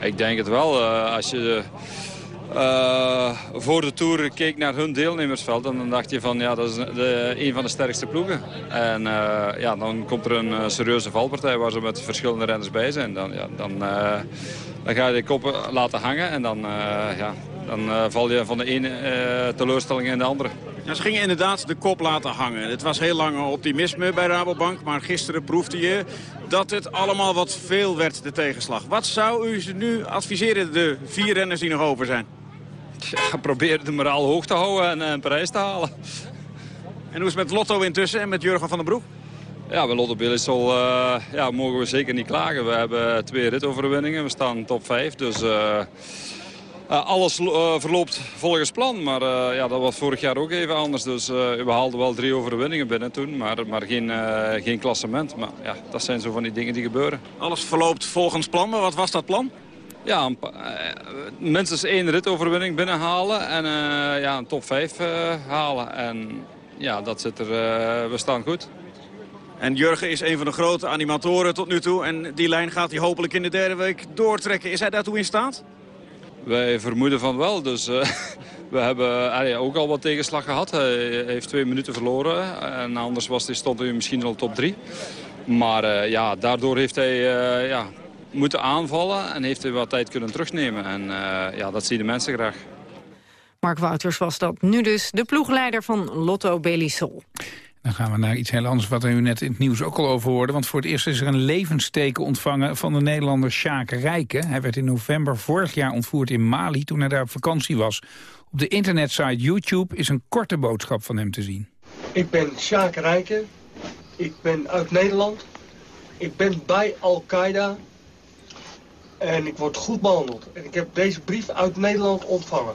Ik denk het wel. als je voor de Tour keek naar hun deelnemersveld... en dan dacht je van, ja, dat is de, een van de sterkste ploegen. En ja, dan komt er een serieuze valpartij waar ze met verschillende renners bij zijn. Dan, ja, dan, dan ga je de koppen laten hangen en dan, uh, ja, dan uh, val je van de ene uh, teleurstelling in de andere. Ja, ze gingen inderdaad de kop laten hangen. Het was heel lang optimisme bij Rabobank, maar gisteren proefde je dat het allemaal wat veel werd, de tegenslag. Wat zou u ze nu adviseren, de vier renners die nog over zijn? Ja, probeer de moraal hoog te houden en, en prijs te halen. En hoe is het met Lotto intussen en met Jurgen van den Broek? Ja, bij Lotto uh, ja, mogen we zeker niet klagen. We hebben twee ritoverwinningen, we staan top 5. Dus uh, alles verloopt volgens plan. Maar ja, dat was vorig jaar ook even anders. Dus we haalden wel drie overwinningen binnen toen. Maar, maar geen, geen klassement. Maar ja, dat zijn zo van die dingen die gebeuren. Alles verloopt volgens plan. Maar wat was dat plan? Ja, een, minstens één ritoverwinning binnenhalen. En ja, een top 5 halen. En ja, dat zit er, we staan goed. En Jurgen is een van de grote animatoren tot nu toe. En die lijn gaat hij hopelijk in de derde week doortrekken. Is hij daartoe in staat? Wij vermoeden van wel. Dus uh, we hebben uh, ook al wat tegenslag gehad. Hij heeft twee minuten verloren. En anders was hij, stond hij misschien al top drie. Maar uh, ja, daardoor heeft hij ja, moeten aanvallen. En heeft hij wat tijd kunnen terugnemen. En ja, dat zien de mensen graag. Mark Wouters was dat. Nu dus de ploegleider van Lotto Belisol. Dan gaan we naar iets heel anders wat u net in het nieuws ook al over hoorde. Want voor het eerst is er een levensteken ontvangen van de Nederlander Sjaak Rijken. Hij werd in november vorig jaar ontvoerd in Mali toen hij daar op vakantie was. Op de internetsite YouTube is een korte boodschap van hem te zien. Ik ben Sjaak Rijken. Ik ben uit Nederland. Ik ben bij Al-Qaeda. En ik word goed behandeld. En ik heb deze brief uit Nederland ontvangen.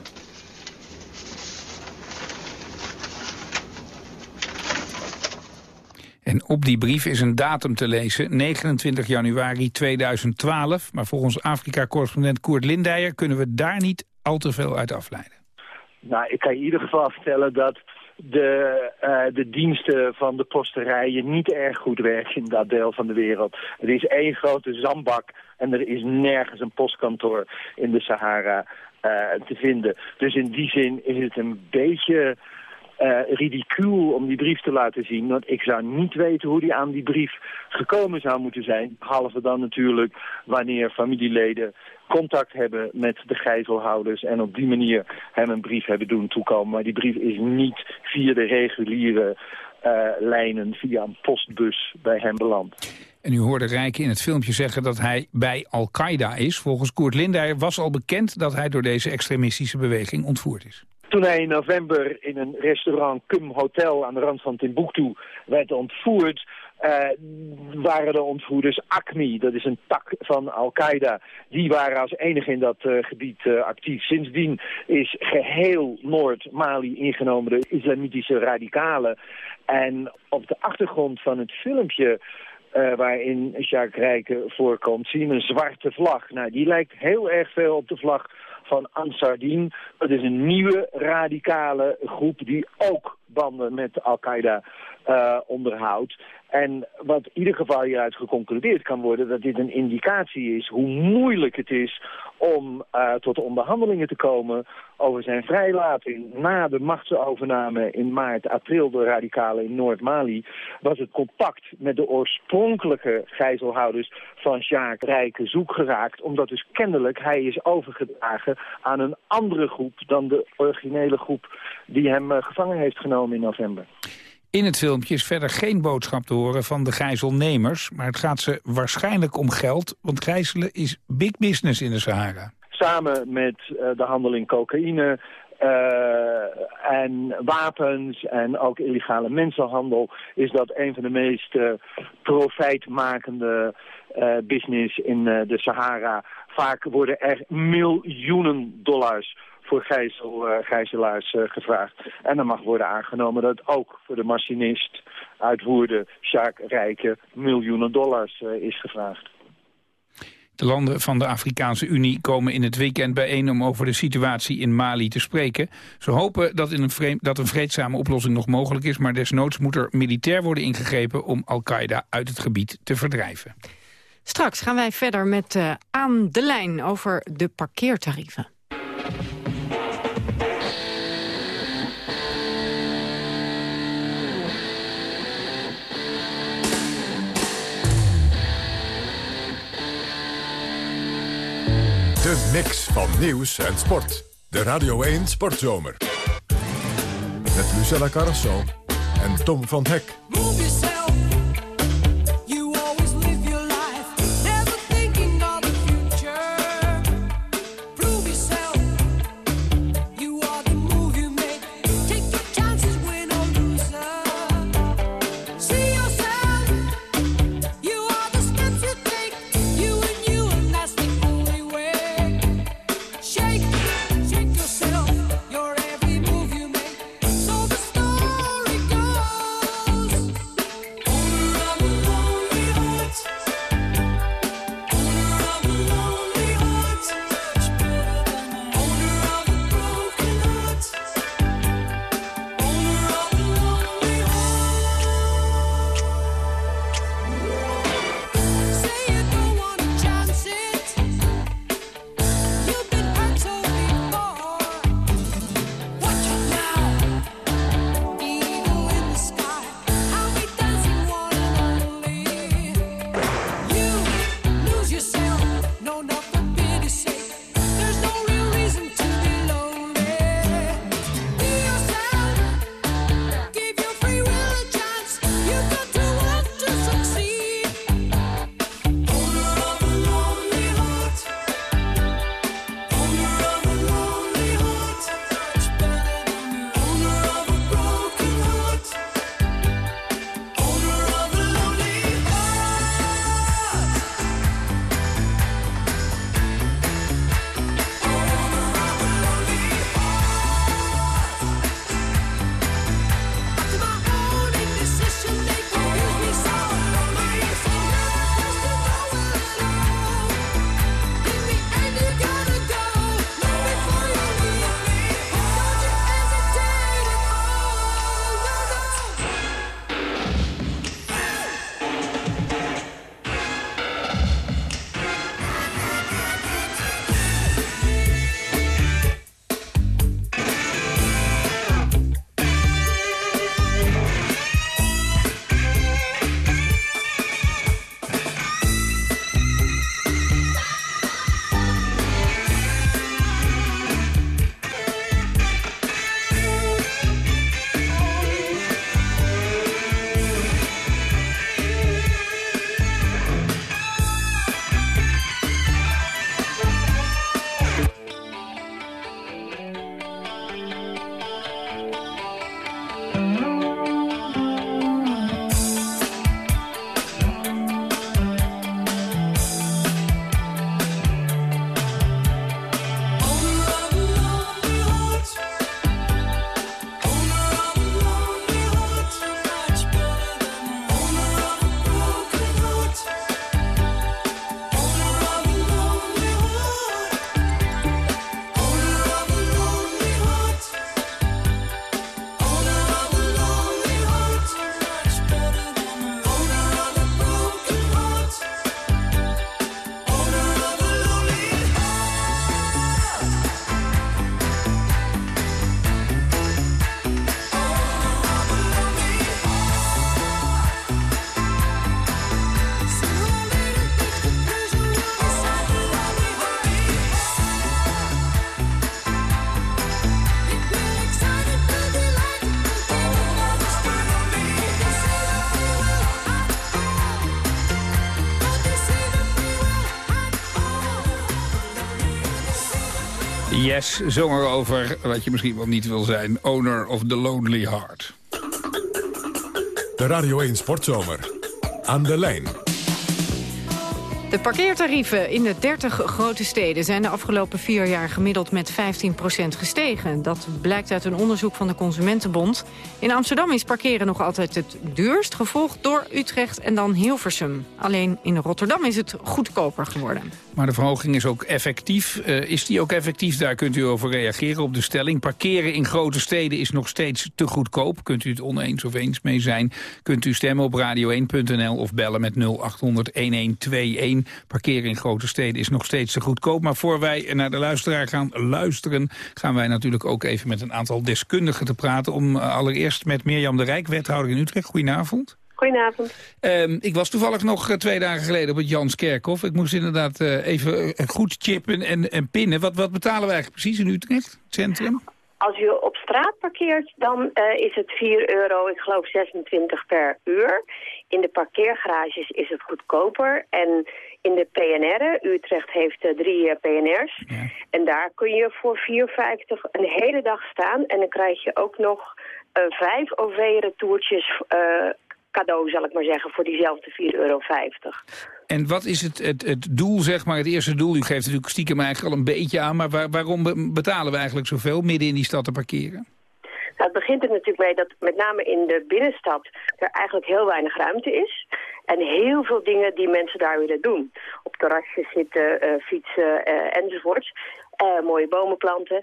En op die brief is een datum te lezen, 29 januari 2012. Maar volgens Afrika-correspondent Koert Lindijer kunnen we daar niet al te veel uit afleiden. Nou, ik kan in ieder geval vertellen dat de, uh, de diensten van de posterijen niet erg goed werken in dat deel van de wereld. Er is één grote zandbak en er is nergens een postkantoor in de Sahara uh, te vinden. Dus in die zin is het een beetje uh, ridicuul om die brief te laten zien. Want ik zou niet weten hoe die aan die brief gekomen zou moeten zijn. Behalve dan natuurlijk wanneer familieleden contact hebben met de gijzelhouders... en op die manier hem een brief hebben doen toekomen. Maar die brief is niet via de reguliere uh, lijnen, via een postbus bij hem beland. En u hoorde Rijken in het filmpje zeggen dat hij bij Al-Qaeda is. Volgens Koert Lindeyer was al bekend dat hij door deze extremistische beweging ontvoerd is. Toen hij in november in een restaurant Cum Hotel aan de rand van Timbuktu werd ontvoerd... Uh, waren de ontvoerders ACMI, dat is een tak van Al-Qaeda. Die waren als enige in dat uh, gebied uh, actief. Sindsdien is geheel Noord-Mali ingenomen door islamitische radicalen. En op de achtergrond van het filmpje waarin Jacques Rijken voorkomt, zien we een zwarte vlag. Nou, die lijkt heel erg veel op de vlag van Ansar Din. Dat is een nieuwe radicale groep die ook banden met Al-Qaeda uh, onderhoudt. En wat in ieder geval hieruit geconcludeerd kan worden... dat dit een indicatie is hoe moeilijk het is om uh, tot onderhandelingen te komen over zijn vrijlating. Na de machtsovername in maart, april door radicalen in Noord-Mali... was het contact met de oorspronkelijke gijzelhouders van Sjaak Rijken zoek geraakt. Omdat dus kennelijk hij is overgedragen aan een andere groep dan de originele groep die hem uh, gevangen heeft genomen in november. In het filmpje is verder geen boodschap te horen van de gijzelnemers... maar het gaat ze waarschijnlijk om geld, want gijzelen is big business in de Sahara. Samen met uh, de handel in cocaïne, uh, en wapens en ook illegale mensenhandel is dat een van de meest uh, profijtmakende business in de Sahara. Vaak worden er miljoenen dollars voor gijzel, uh, gijzelaars uh, gevraagd. En dan mag worden aangenomen dat ook voor de machinist uit Woerden, Sjaak Rijken, miljoenen dollars uh, is gevraagd. De landen van de Afrikaanse Unie komen in het weekend bijeen om over de situatie in Mali te spreken. Ze hopen dat, in een, dat een vreedzame oplossing nog mogelijk is, maar desnoods moet er militair worden ingegrepen om Al-Qaeda uit het gebied te verdrijven. Straks gaan wij verder met uh, Aan de Lijn over de parkeertarieven. De mix van nieuws en sport. De Radio 1 Sportzomer. Met Lucella Carrasso en Tom van Hek. Yes, zong er over wat je misschien wel niet wil zijn. Owner of the Lonely Heart. De Radio 1 Sportzomer. Aan de lijn. De parkeertarieven in de 30 grote steden zijn de afgelopen vier jaar gemiddeld met 15% gestegen. Dat blijkt uit een onderzoek van de Consumentenbond. In Amsterdam is parkeren nog altijd het duurst, gevolgd door Utrecht en dan Hilversum. Alleen in Rotterdam is het goedkoper geworden. Maar de verhoging is ook effectief. Uh, is die ook effectief? Daar kunt u over reageren op de stelling. Parkeren in grote steden is nog steeds te goedkoop. Kunt u het oneens of eens mee zijn? Kunt u stemmen op radio1.nl of bellen met 0800-1121. Parkeren in grote steden is nog steeds te goedkoop. Maar voor wij naar de luisteraar gaan luisteren... gaan wij natuurlijk ook even met een aantal deskundigen te praten... om uh, allereerst met Mirjam de Rijk, wethouder in Utrecht. Goedenavond. Goedenavond. Um, ik was toevallig nog uh, twee dagen geleden op het Janskerkhof. Ik moest inderdaad uh, even goed chippen en, en pinnen. Wat, wat betalen we eigenlijk precies in Utrecht, het centrum? Als u op straat parkeert, dan uh, is het 4 euro, ik geloof 26 per uur. In de parkeergarages is het goedkoper. En in de PNR, Utrecht heeft uh, drie uh, PNR's. Ja. En daar kun je voor 4,50 een hele dag staan. En dan krijg je ook nog vijf OV-retourtjes cadeau, zal ik maar zeggen, voor diezelfde 4,50 euro. En wat is het, het, het doel, zeg maar, het eerste doel? U geeft natuurlijk stiekem eigenlijk al een beetje aan, maar waar, waarom betalen we eigenlijk zoveel midden in die stad te parkeren? Nou, het begint er natuurlijk mee dat met name in de binnenstad er eigenlijk heel weinig ruimte is. En heel veel dingen die mensen daar willen doen. Op terrasjes zitten, uh, fietsen uh, enzovoorts. Uh, mooie bomen planten.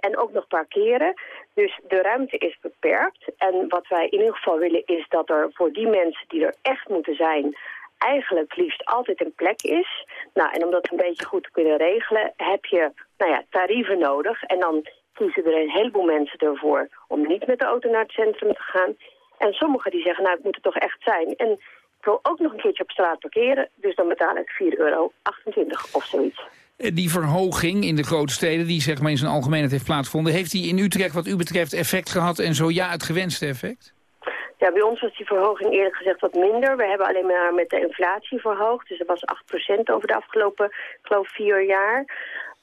en ook nog parkeren. Dus de ruimte is beperkt. En wat wij in ieder geval willen is dat er voor die mensen die er echt moeten zijn... eigenlijk liefst altijd een plek is. Nou, en om dat een beetje goed te kunnen regelen heb je nou ja, tarieven nodig. En dan kiezen er een heleboel mensen ervoor om niet met de auto naar het centrum te gaan. En sommigen die zeggen, nou, het moet er toch echt zijn. En ik wil ook nog een keertje op straat parkeren, dus dan betaal ik 4,28 euro of zoiets. Die verhoging in de grote steden, die zeg maar in zijn algemeenheid heeft plaatsgevonden... heeft die in Utrecht wat u betreft effect gehad en zo ja, het gewenste effect? Ja, bij ons was die verhoging eerlijk gezegd wat minder. We hebben alleen maar met de inflatie verhoogd. Dus dat was 8% over de afgelopen, ik geloof, vier jaar.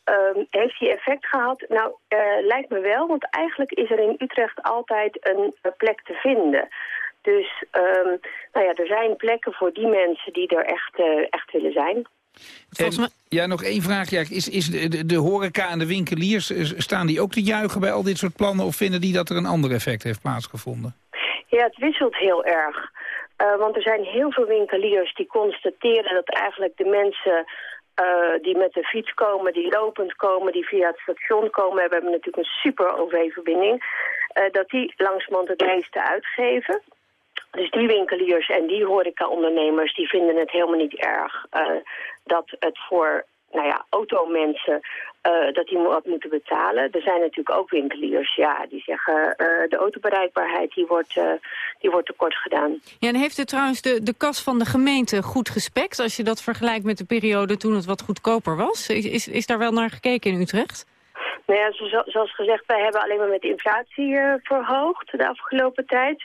Um, heeft die effect gehad? Nou, uh, lijkt me wel, want eigenlijk is er in Utrecht altijd een plek te vinden. Dus um, nou ja, er zijn plekken voor die mensen die er echt, uh, echt willen zijn. En, ja, nog één vraag. Ja, is, is de, de horeca en de winkeliers, staan die ook te juichen bij al dit soort plannen... of vinden die dat er een ander effect heeft plaatsgevonden? Ja, het wisselt heel erg. Uh, want er zijn heel veel winkeliers die constateren dat eigenlijk de mensen... Uh, die met de fiets komen, die lopend komen, die via het station komen... we hebben natuurlijk een super OV-verbinding... Uh, dat die langzamerhand het meeste uitgeven... Dus die winkeliers en die horeca-ondernemers... die vinden het helemaal niet erg uh, dat het voor nou ja, automensen... Uh, dat die wat moeten betalen. Er zijn natuurlijk ook winkeliers, ja, die zeggen... Uh, de autobereikbaarheid die wordt, die wordt tekort gedaan. Ja, en heeft u trouwens de, de kas van de gemeente goed gespekt... als je dat vergelijkt met de periode toen het wat goedkoper was? Is, is, is daar wel naar gekeken in Utrecht? Nou ja, zoals gezegd, wij hebben alleen maar met de inflatie uh, verhoogd de afgelopen tijd.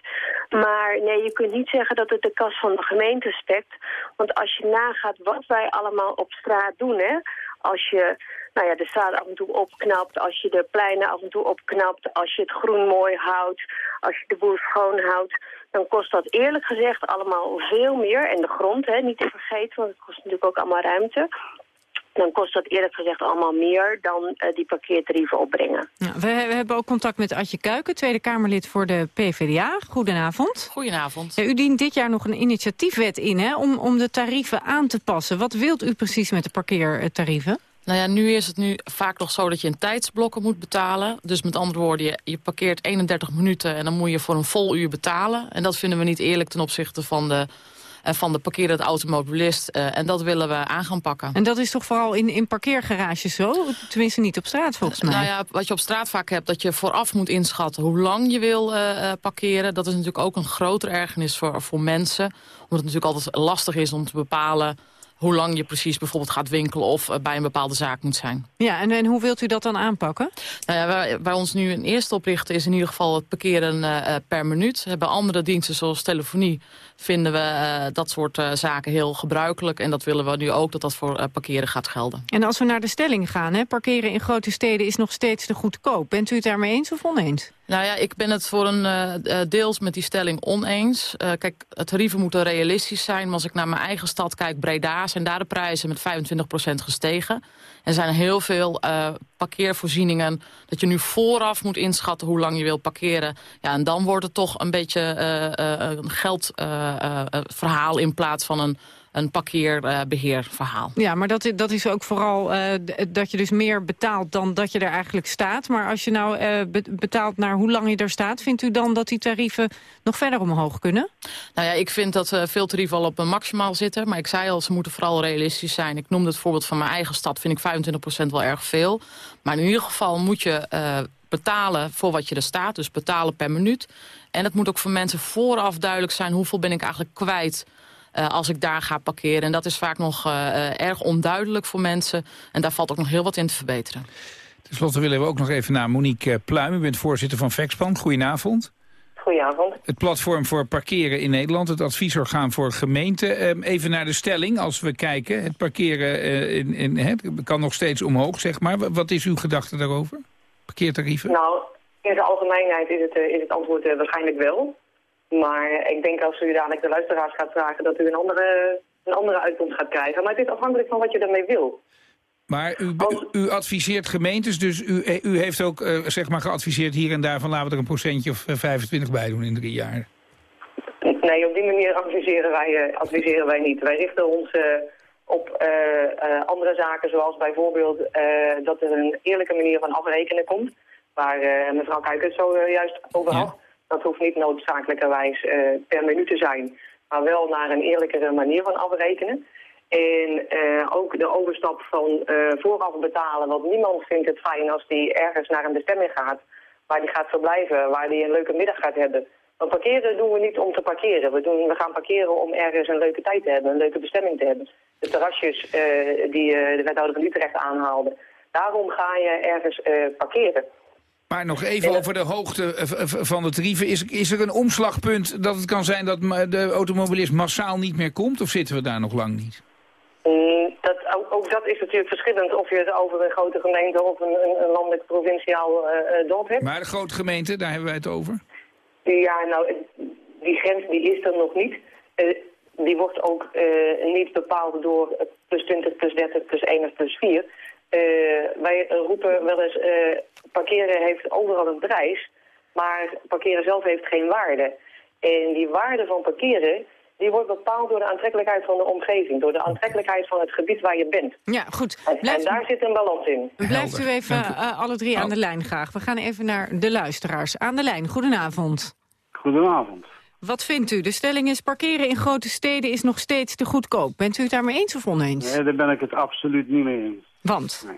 Maar nee, je kunt niet zeggen dat het de kas van de gemeente spekt. Want als je nagaat wat wij allemaal op straat doen, hè. Als je nou ja, de straat af en toe opknapt, als je de pleinen af en toe opknapt, als je het groen mooi houdt, als je de boel schoon houdt, dan kost dat eerlijk gezegd allemaal veel meer. En de grond, hè, niet te vergeten, want het kost natuurlijk ook allemaal ruimte dan kost dat eerlijk gezegd allemaal meer dan uh, die parkeertarieven opbrengen. Ja, we, we, hebben ook contact met Adje Kuiken, Tweede Kamerlid voor de PvdA. Goedenavond. Goedenavond. Ja, u dient dit jaar nog een initiatiefwet in hè, om, om de tarieven aan te passen. Wat wilt u precies met de parkeertarieven? Nou ja, nu is het nu vaak nog zo dat je in tijdsblokken moet betalen. Dus met andere woorden, je, je parkeert 31 minuten... en dan moet je voor een vol uur betalen. En dat vinden we niet eerlijk ten opzichte van de van de parkeerende automobilist. Uh, en dat willen we aan gaan pakken. En dat is toch vooral in, in parkeergarages zo? Tenminste niet op straat volgens mij. Nou ja, wat je op straat vaak hebt, dat je vooraf moet inschatten hoe lang je wil uh, parkeren. Dat is natuurlijk ook een groter ergernis voor, voor mensen. Omdat het natuurlijk altijd lastig is om te bepalen hoe lang je precies bijvoorbeeld gaat winkelen of eh, bij een bepaalde zaak moet zijn. Ja, en, en hoe wilt u dat dan aanpakken? Nou ja, waar, waar ons nu een eerste op richten is in ieder geval het parkeren eh, eh, per minuut. Bij andere diensten zoals telefonie vinden we eh, dat soort eh, zaken heel gebruikelijk. En dat willen we nu ook dat dat voor eh, parkeren gaat gelden. En als we naar de stelling gaan, hè, parkeren in grote steden is nog steeds te goedkoop. Bent u het daarmee eens of oneens? Nou ja, ik ben het voor een deels met die stelling oneens. Eh, kijk, tarieven moeten realistisch zijn. Maar als ik naar mijn eigen stad kijk, Breda, zijn daar de prijzen met 25% gestegen. Er zijn heel veel eh, parkeervoorzieningen dat je nu vooraf moet inschatten hoe lang je wil parkeren. Ja, en dan wordt het toch een beetje eh, eh, een geldverhaal in plaats van een, een parkeerbeheerverhaal. Ja, maar dat, dat is ook vooral eh, dat je dus meer betaalt dan dat je er eigenlijk staat. Maar als je nou eh, be- betaalt naar hoe lang je er staat... vindt u dan dat die tarieven nog verder omhoog kunnen? Nou ja, ik vind dat eh, veel tarieven al op een maximaal zitten. Maar ik zei al, ze moeten vooral realistisch zijn. Ik noemde het voorbeeld van mijn eigen stad, vind ik 25% wel erg veel. Maar in ieder geval moet je betalen voor wat je er staat. Dus betalen per minuut. En het moet ook voor mensen vooraf duidelijk zijn... hoeveel ben ik eigenlijk kwijt eh, als ik daar ga parkeren. En dat is vaak nog eh, eh, erg onduidelijk voor mensen. En daar valt ook nog heel wat in te verbeteren. Ten slotte willen we ook nog even naar Monique eh, Pluim. U bent voorzitter van Vexpan. Goedenavond. Goedenavond. Het platform voor parkeren in Nederland, het adviesorgaan voor gemeenten. Ehm, Even naar de stelling, als we kijken. Het parkeren eh, in, in, hè, kan nog steeds omhoog, zeg maar. Wa- Wat is uw gedachte daarover? Parkeertarieven? Nou, in de algemeenheid is het, is het antwoord waarschijnlijk wel. Maar ik denk als u dadelijk de luisteraars gaat vragen dat u een andere, een andere uitkomst gaat krijgen. Maar het is afhankelijk van wat je daarmee wil. Maar u, u adviseert gemeentes, dus u, eh, u heeft ook eh, zeg maar geadviseerd hier en daar... van laten we er een procentje of eh, 25 bij doen in drie jaar. Nee, op die manier adviseren wij, eh, adviseren wij niet. Wij richten ons eh, op eh, eh, andere zaken, zoals bijvoorbeeld eh, dat er een eerlijke manier van afrekenen komt. Waar eh, mevrouw Kuikens zo eh, juist over had. Dat hoeft niet noodzakelijkerwijs eh, per minuut te zijn, maar wel naar een eerlijkere manier van afrekenen. En eh, ook de overstap van eh, vooraf betalen, want niemand vindt het fijn als die ergens naar een bestemming gaat, waar die gaat verblijven, waar die een leuke middag gaat hebben. Want parkeren doen we niet om te parkeren. We, doen, we gaan parkeren om ergens een leuke tijd te hebben, een leuke bestemming te hebben. De terrasjes eh, die de wethouder van Utrecht aanhaalde. Daarom ga je ergens parkeren. Maar nog even over de hoogte eh, van de tarieven. Is, is er een omslagpunt dat het kan zijn dat de automobilist massaal niet meer komt? Of zitten we daar nog lang niet? Mm, dat, ook, dat is natuurlijk verschillend of je het over een grote gemeente of een, een, landelijk provinciaal eh, eh, dorp hebt. Maar de grote gemeente, daar hebben wij het over. Ja, nou, die grens die is er nog niet. Die wordt ook niet bepaald door plus 20, plus 30, plus 1 of plus 4. Eh, wij roepen wel eens, parkeren heeft overal een prijs, maar parkeren zelf heeft geen waarde. En die waarde van parkeren, die wordt bepaald door de aantrekkelijkheid van de omgeving, door de aantrekkelijkheid van het gebied waar je bent. Ja, goed. En, en daar zit een balans in. Blijft u even eh, alle drie aan de lijn graag. We gaan even naar de luisteraars. Aan de lijn, goedenavond. Goedenavond. Wat vindt u? De stelling is parkeren in grote steden is nog steeds te goedkoop. Bent u het daarmee eens of oneens? Nee, daar ben ik het absoluut niet mee eens. Want?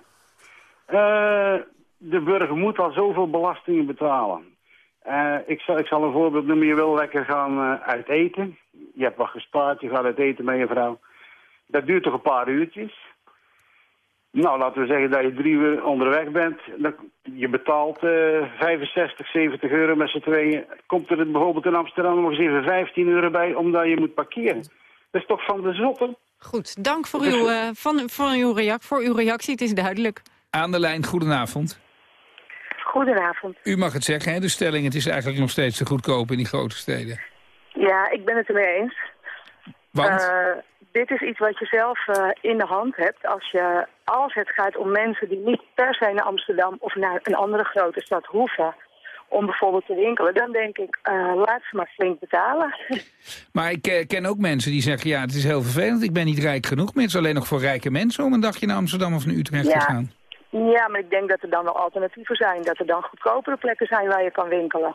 Eh, de burger moet al zoveel belastingen betalen. Eh, ik, zal, ik zal een voorbeeld noemen. Je wil lekker gaan eh, uit eten. Je hebt wat gespaard, je gaat uit eten met je vrouw. Dat duurt toch een paar uurtjes. Nou, laten we zeggen dat je drie uur onderweg bent. Dan, je betaalt eh 65, 70 euro met z'n tweeën. Komt er bijvoorbeeld in Amsterdam nog eens even 15 euro bij omdat je moet parkeren. Dat is toch van de zotte? Goed, dank voor uw, eh, van, van uw reac voor uw reactie. Het is duidelijk. Aan de lijn, goedenavond. Goedenavond. U mag het zeggen, hè? de stelling, het is eigenlijk nog steeds te goedkoop in die grote steden. Ja, ik ben het ermee eens. Want? Eh, dit is iets wat je zelf eh, in de hand hebt als, je, als het gaat om mensen die niet per se naar Amsterdam of naar een andere grote stad hoeven om bijvoorbeeld te winkelen. Dan denk ik, eh, laat ze maar flink betalen. Maar ik ken ook mensen die zeggen, ja, het is heel vervelend. Ik ben niet rijk genoeg meer. Het is alleen nog voor rijke mensen om een dagje naar Amsterdam of naar Utrecht te gaan. Ja, maar ik denk dat er dan wel alternatieven zijn. Dat er dan goedkopere plekken zijn waar je kan winkelen.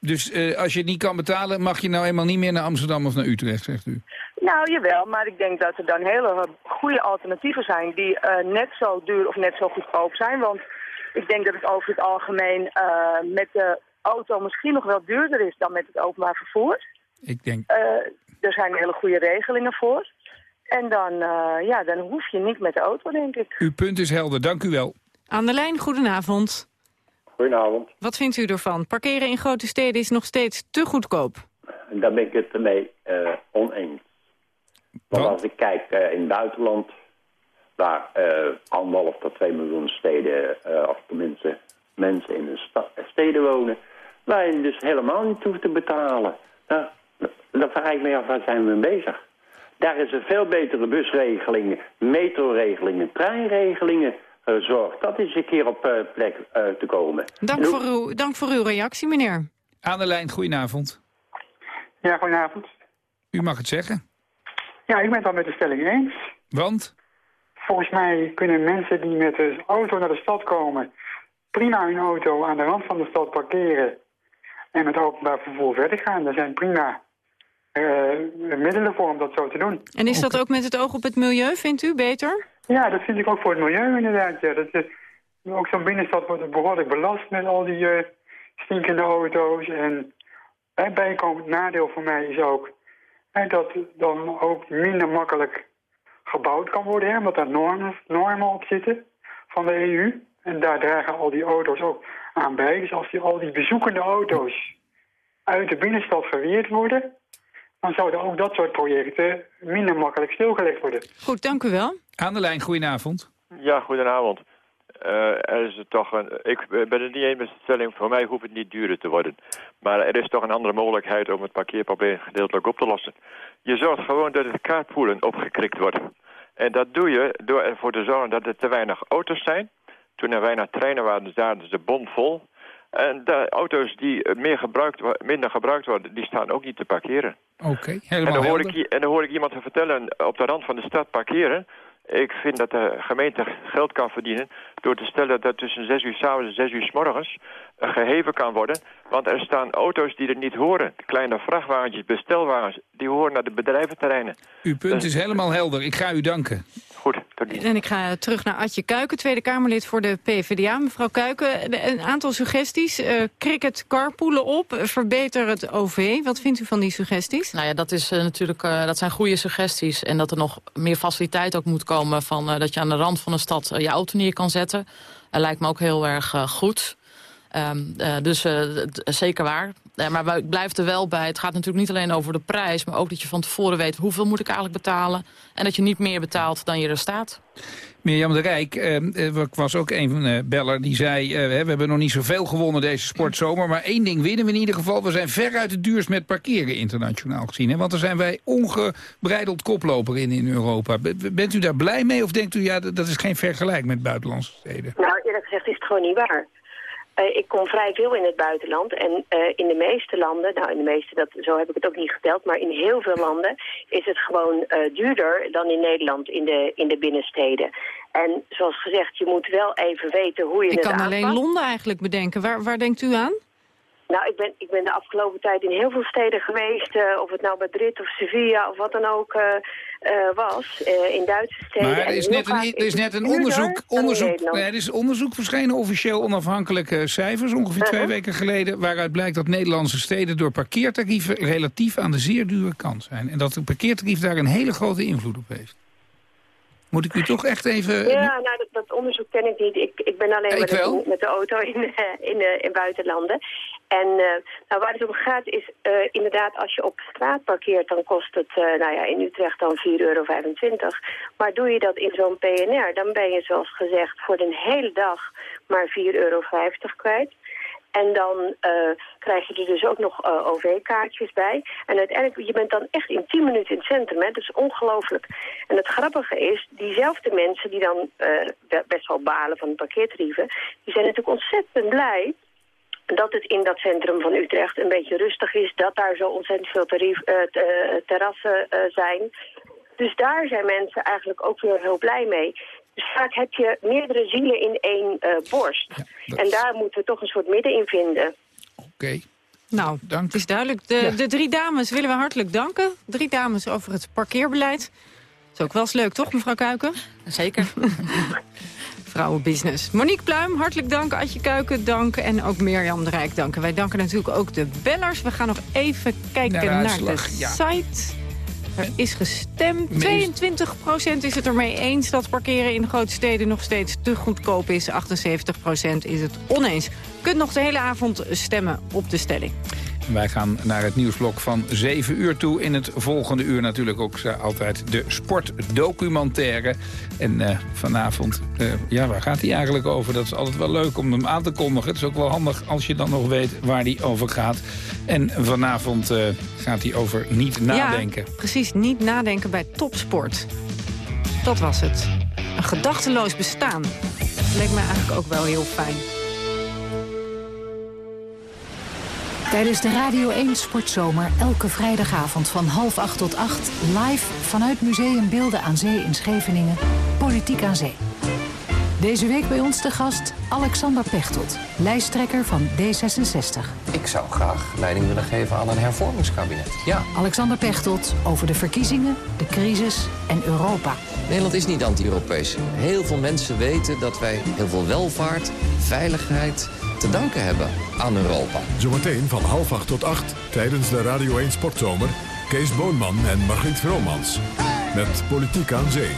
Dus eh, als je het niet kan betalen, mag je nou eenmaal niet meer naar Amsterdam of naar Utrecht, zegt u. Nou, jawel, maar ik denk dat er dan hele goede alternatieven zijn die eh, net zo duur of net zo goedkoop zijn. Want ik denk dat het over het algemeen eh, met de auto misschien nog wel duurder is dan met het openbaar vervoer. Ik denk... Er zijn hele goede regelingen voor. En dan, eh, ja, dan hoef je niet met de auto, denk ik. Uw punt is helder, dank u wel. Aan de lijn, goedenavond. Goedenavond. Wat vindt u ervan? Parkeren in grote steden is nog steeds te goedkoop. Daar ben ik het ermee eh, oneens. Want als ik kijk eh, in het buitenland, waar eh, anderhalf tot twee miljoen steden, eh, of tenminste mensen in de sta- steden wonen, waar je dus helemaal niet hoeft te betalen. Nou, dan vraag ik me af, waar zijn we mee bezig? Daar is een veel betere busregelingen, metroregelingen, treinregelingen gezorgd. Dat is een keer op eh, plek eh, te komen. Dank hoe- voor, uw, dank voor uw reactie, meneer. Aan de lijn, goedenavond. Ja, goedenavond. U mag het zeggen. Ja, ik ben het al met de stelling eens. Want? Volgens mij kunnen mensen die met de auto naar de stad komen... prima hun auto aan de rand van de stad parkeren... en met openbaar vervoer verder gaan. Er zijn prima eh, middelen voor om dat zo te doen. En is dat ook met het oog op het milieu, vindt u, beter? Ja, dat vind ik ook voor het milieu inderdaad. Ja. Dat is, ook zo'n binnenstad wordt behoorlijk belast met al die eh, stinkende auto's. En het bijkomend nadeel voor mij is ook hè, dat dan ook minder makkelijk gebouwd kan worden. Hè, omdat daar normen, normen op zitten van de EU. En daar dragen al die auto's ook aan bij. Dus als die, al die bezoekende auto's uit de binnenstad verweerd worden... dan zouden ook dat soort projecten minder makkelijk stilgelegd worden. Goed, dank u wel. Aan de lijn, goedenavond. Ja, goedenavond. Eh, er is toch een, ik ben het niet eens met de stelling, voor mij hoeft het niet duurder te worden. Maar er is toch een andere mogelijkheid om het parkeerprobleem gedeeltelijk op te lossen. Je zorgt gewoon dat het kaartpoelen opgekrikt wordt. En dat doe je door ervoor te zorgen dat er te weinig auto's zijn. Toen er weinig treinen waren, zaten ze bomvol. En de auto's die meer gebruikt, minder gebruikt worden, die staan ook niet te parkeren. Oké, En helemaal dan, hoor helder. ik, en dan hoor ik iemand vertellen op de rand van de stad parkeren. Ik vind dat de gemeente geld kan verdienen door te stellen dat tussen 6 uur s'avonds en 6 uur s morgens eh, geheven kan worden. Want er staan auto's die er niet horen. Kleine vrachtwagentjes, bestelwagens, die horen naar de bedrijventerreinen. Uw punt is helemaal helder. Ik ga u danken. Goed, tot En ik ga terug naar Adje Kuiken, Tweede Kamerlid voor de PvdA. Mevrouw Kuiken, een aantal suggesties. Eh cricket carpoolen op, verbeter het OV. Wat vindt u van die suggesties? Nou ja, dat, is, eh, natuurlijk, eh, dat zijn goede suggesties. En dat er nog meer faciliteit ook moet komen... Van, eh, dat je aan de rand van een stad je auto neer kan zetten. Dat lijkt me ook heel erg goed. Ehm, eh, dus eh, d- zeker waar. Eh, maar ik blijf er wel bij. Het gaat natuurlijk niet alleen over de prijs... maar ook dat je van tevoren weet hoeveel moet ik eigenlijk betalen... en dat je niet meer betaalt dan je er staat. Mirjam de Rijk, eh, eh, ik was ook een beller die zei... eh, we hebben nog niet zoveel gewonnen deze sportzomer... maar één ding winnen we in ieder geval. We zijn veruit het duurst met parkeren internationaal gezien. Hè? Want daar zijn wij ongebreideld koploper in in Europa. B- Bent u daar blij mee of denkt u... ja, dat dat is geen vergelijk met buitenlandse steden? Nou, eerlijk gezegd is het gewoon niet waar. Eh, ik kom vrij veel in het buitenland en eh, in de meeste landen, nou in de meeste, dat, zo heb ik het ook niet geteld, maar in heel veel landen is het gewoon eh, duurder dan in Nederland in de, in de binnensteden. En zoals gezegd, je moet wel even weten hoe je Ik het kan aanpakt. alleen Londen eigenlijk bedenken. Waar, waar denkt u aan? Nou, ik ben, ik ben de afgelopen tijd in heel veel steden geweest, eh, of het nou Madrid of Sevilla of wat dan ook eh, eh, was, in Duitse steden. Maar er is net een, er is net een onderzoek, onderzoek, er is onderzoek verschenen, officieel onafhankelijke cijfers, ongeveer twee Uh-huh. weken geleden, waaruit blijkt dat Nederlandse steden door parkeertarieven relatief aan de zeer dure kant zijn. En dat de parkeertarief daar een hele grote invloed op heeft. Moet ik u toch echt even... Ja, nou, dat, dat onderzoek ken ik niet. Ik, ik ben alleen Ik met, de, met de auto in, eh, in, eh, in buitenlanden. En eh, nou, waar het om gaat is inderdaad als je op straat parkeert... dan kost het nou ja, in Utrecht dan 4,25 euro. Maar doe je dat in zo'n PNR, dan ben je zoals gezegd voor een hele dag maar 4,50 euro kwijt. En dan eh, krijg je er dus ook nog eh, OV-kaartjes bij. En uiteindelijk, je bent dan echt in 10 minuten in het centrum. Hè? Dat is ongelooflijk. En het grappige is, diezelfde mensen die dan eh, be- best wel balen van de parkeertarieven... die zijn natuurlijk ontzettend blij dat het in dat centrum van Utrecht een beetje rustig is. Dat daar zo ontzettend veel tarief, terrassen zijn. Dus daar zijn mensen eigenlijk ook weer heel blij mee. Vaak heb je meerdere zielen in één eh, borst. en daar moeten we toch een soort midden in vinden. Oké. Nou, het is duidelijk. De, de drie dames willen we hartelijk danken. Drie dames over het parkeerbeleid. is ook wel eens leuk, toch, mevrouw Kuiken? Zeker. Vrouwenbusiness. Monique Pluim, hartelijk dank. Adje Kuiken, dank. En ook Mirjam de Rijk, dank. En wij danken natuurlijk ook de bellers. We gaan nog even kijken Naar de naar, uitslag, de ja. site. Vragen is gestemd. 22% is het ermee eens dat parkeren in grote steden nog steeds te goedkoop is. 78% is het oneens. Je kunt nog de hele avond stemmen op de stelling. Wij gaan naar het nieuwsblok van 7 uur toe. In het volgende uur natuurlijk ook uh, altijd de sportdocumentaire. En uh, vanavond, uh, ja, waar gaat die eigenlijk over? Dat is altijd wel leuk om hem aan te kondigen. Het is ook wel handig als je dan nog weet waar die over gaat. En vanavond gaat hij over niet nadenken. Ja, precies, niet nadenken bij topsport. Dat was het. Een gedachteloos bestaan. Dat leek mij eigenlijk ook wel heel fijn. Tijdens de Radio 1 Sportzomer elke vrijdagavond van half acht tot acht... live vanuit Museum Beelden aan Zee in Scheveningen, Politiek aan Zee. Deze week bij ons de gast Alexander Pechtold, lijsttrekker van D66. Ik zou graag leiding willen geven aan een hervormingskabinet, ja. Alexander Pechtold over de verkiezingen, de crisis en Europa. Nederland is niet anti-Europees. Heel veel mensen weten dat wij heel veel welvaart, veiligheid te danken hebben aan Europa. Zometeen van half acht tot acht tijdens de Radio 1 Sportzomer... Kees Boonman en Margriet Vromans. Met Politiek aan Zee.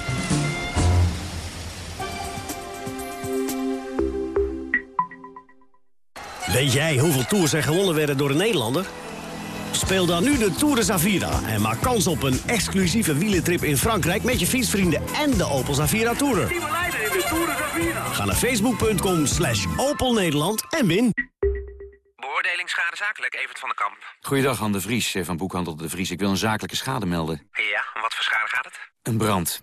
Weet jij hoeveel tours er gewonnen werden door een Nederlander? Speel dan nu de Tour de Zavira en maak kans op een exclusieve wielentrip in Frankrijk... met je fietsvrienden en de Opel Zavira Tourer. Ga naar facebook.com slash Opel Nederland en win. Beoordeling schade zakelijk, Evert van den Kamp. Goeiedag, Han de Vries van Boekhandel de Vries. Ik wil een zakelijke schade melden. Ja, om wat voor schade gaat het? Een brand.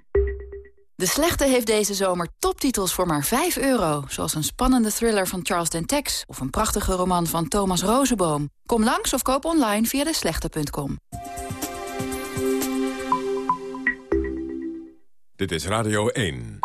De Slechte heeft deze zomer toptitels voor maar 5 euro. Zoals een spannende thriller van Charles Dentex... of een prachtige roman van Thomas Rozenboom. Kom langs of koop online via deslechte.com. Dit is Radio 1.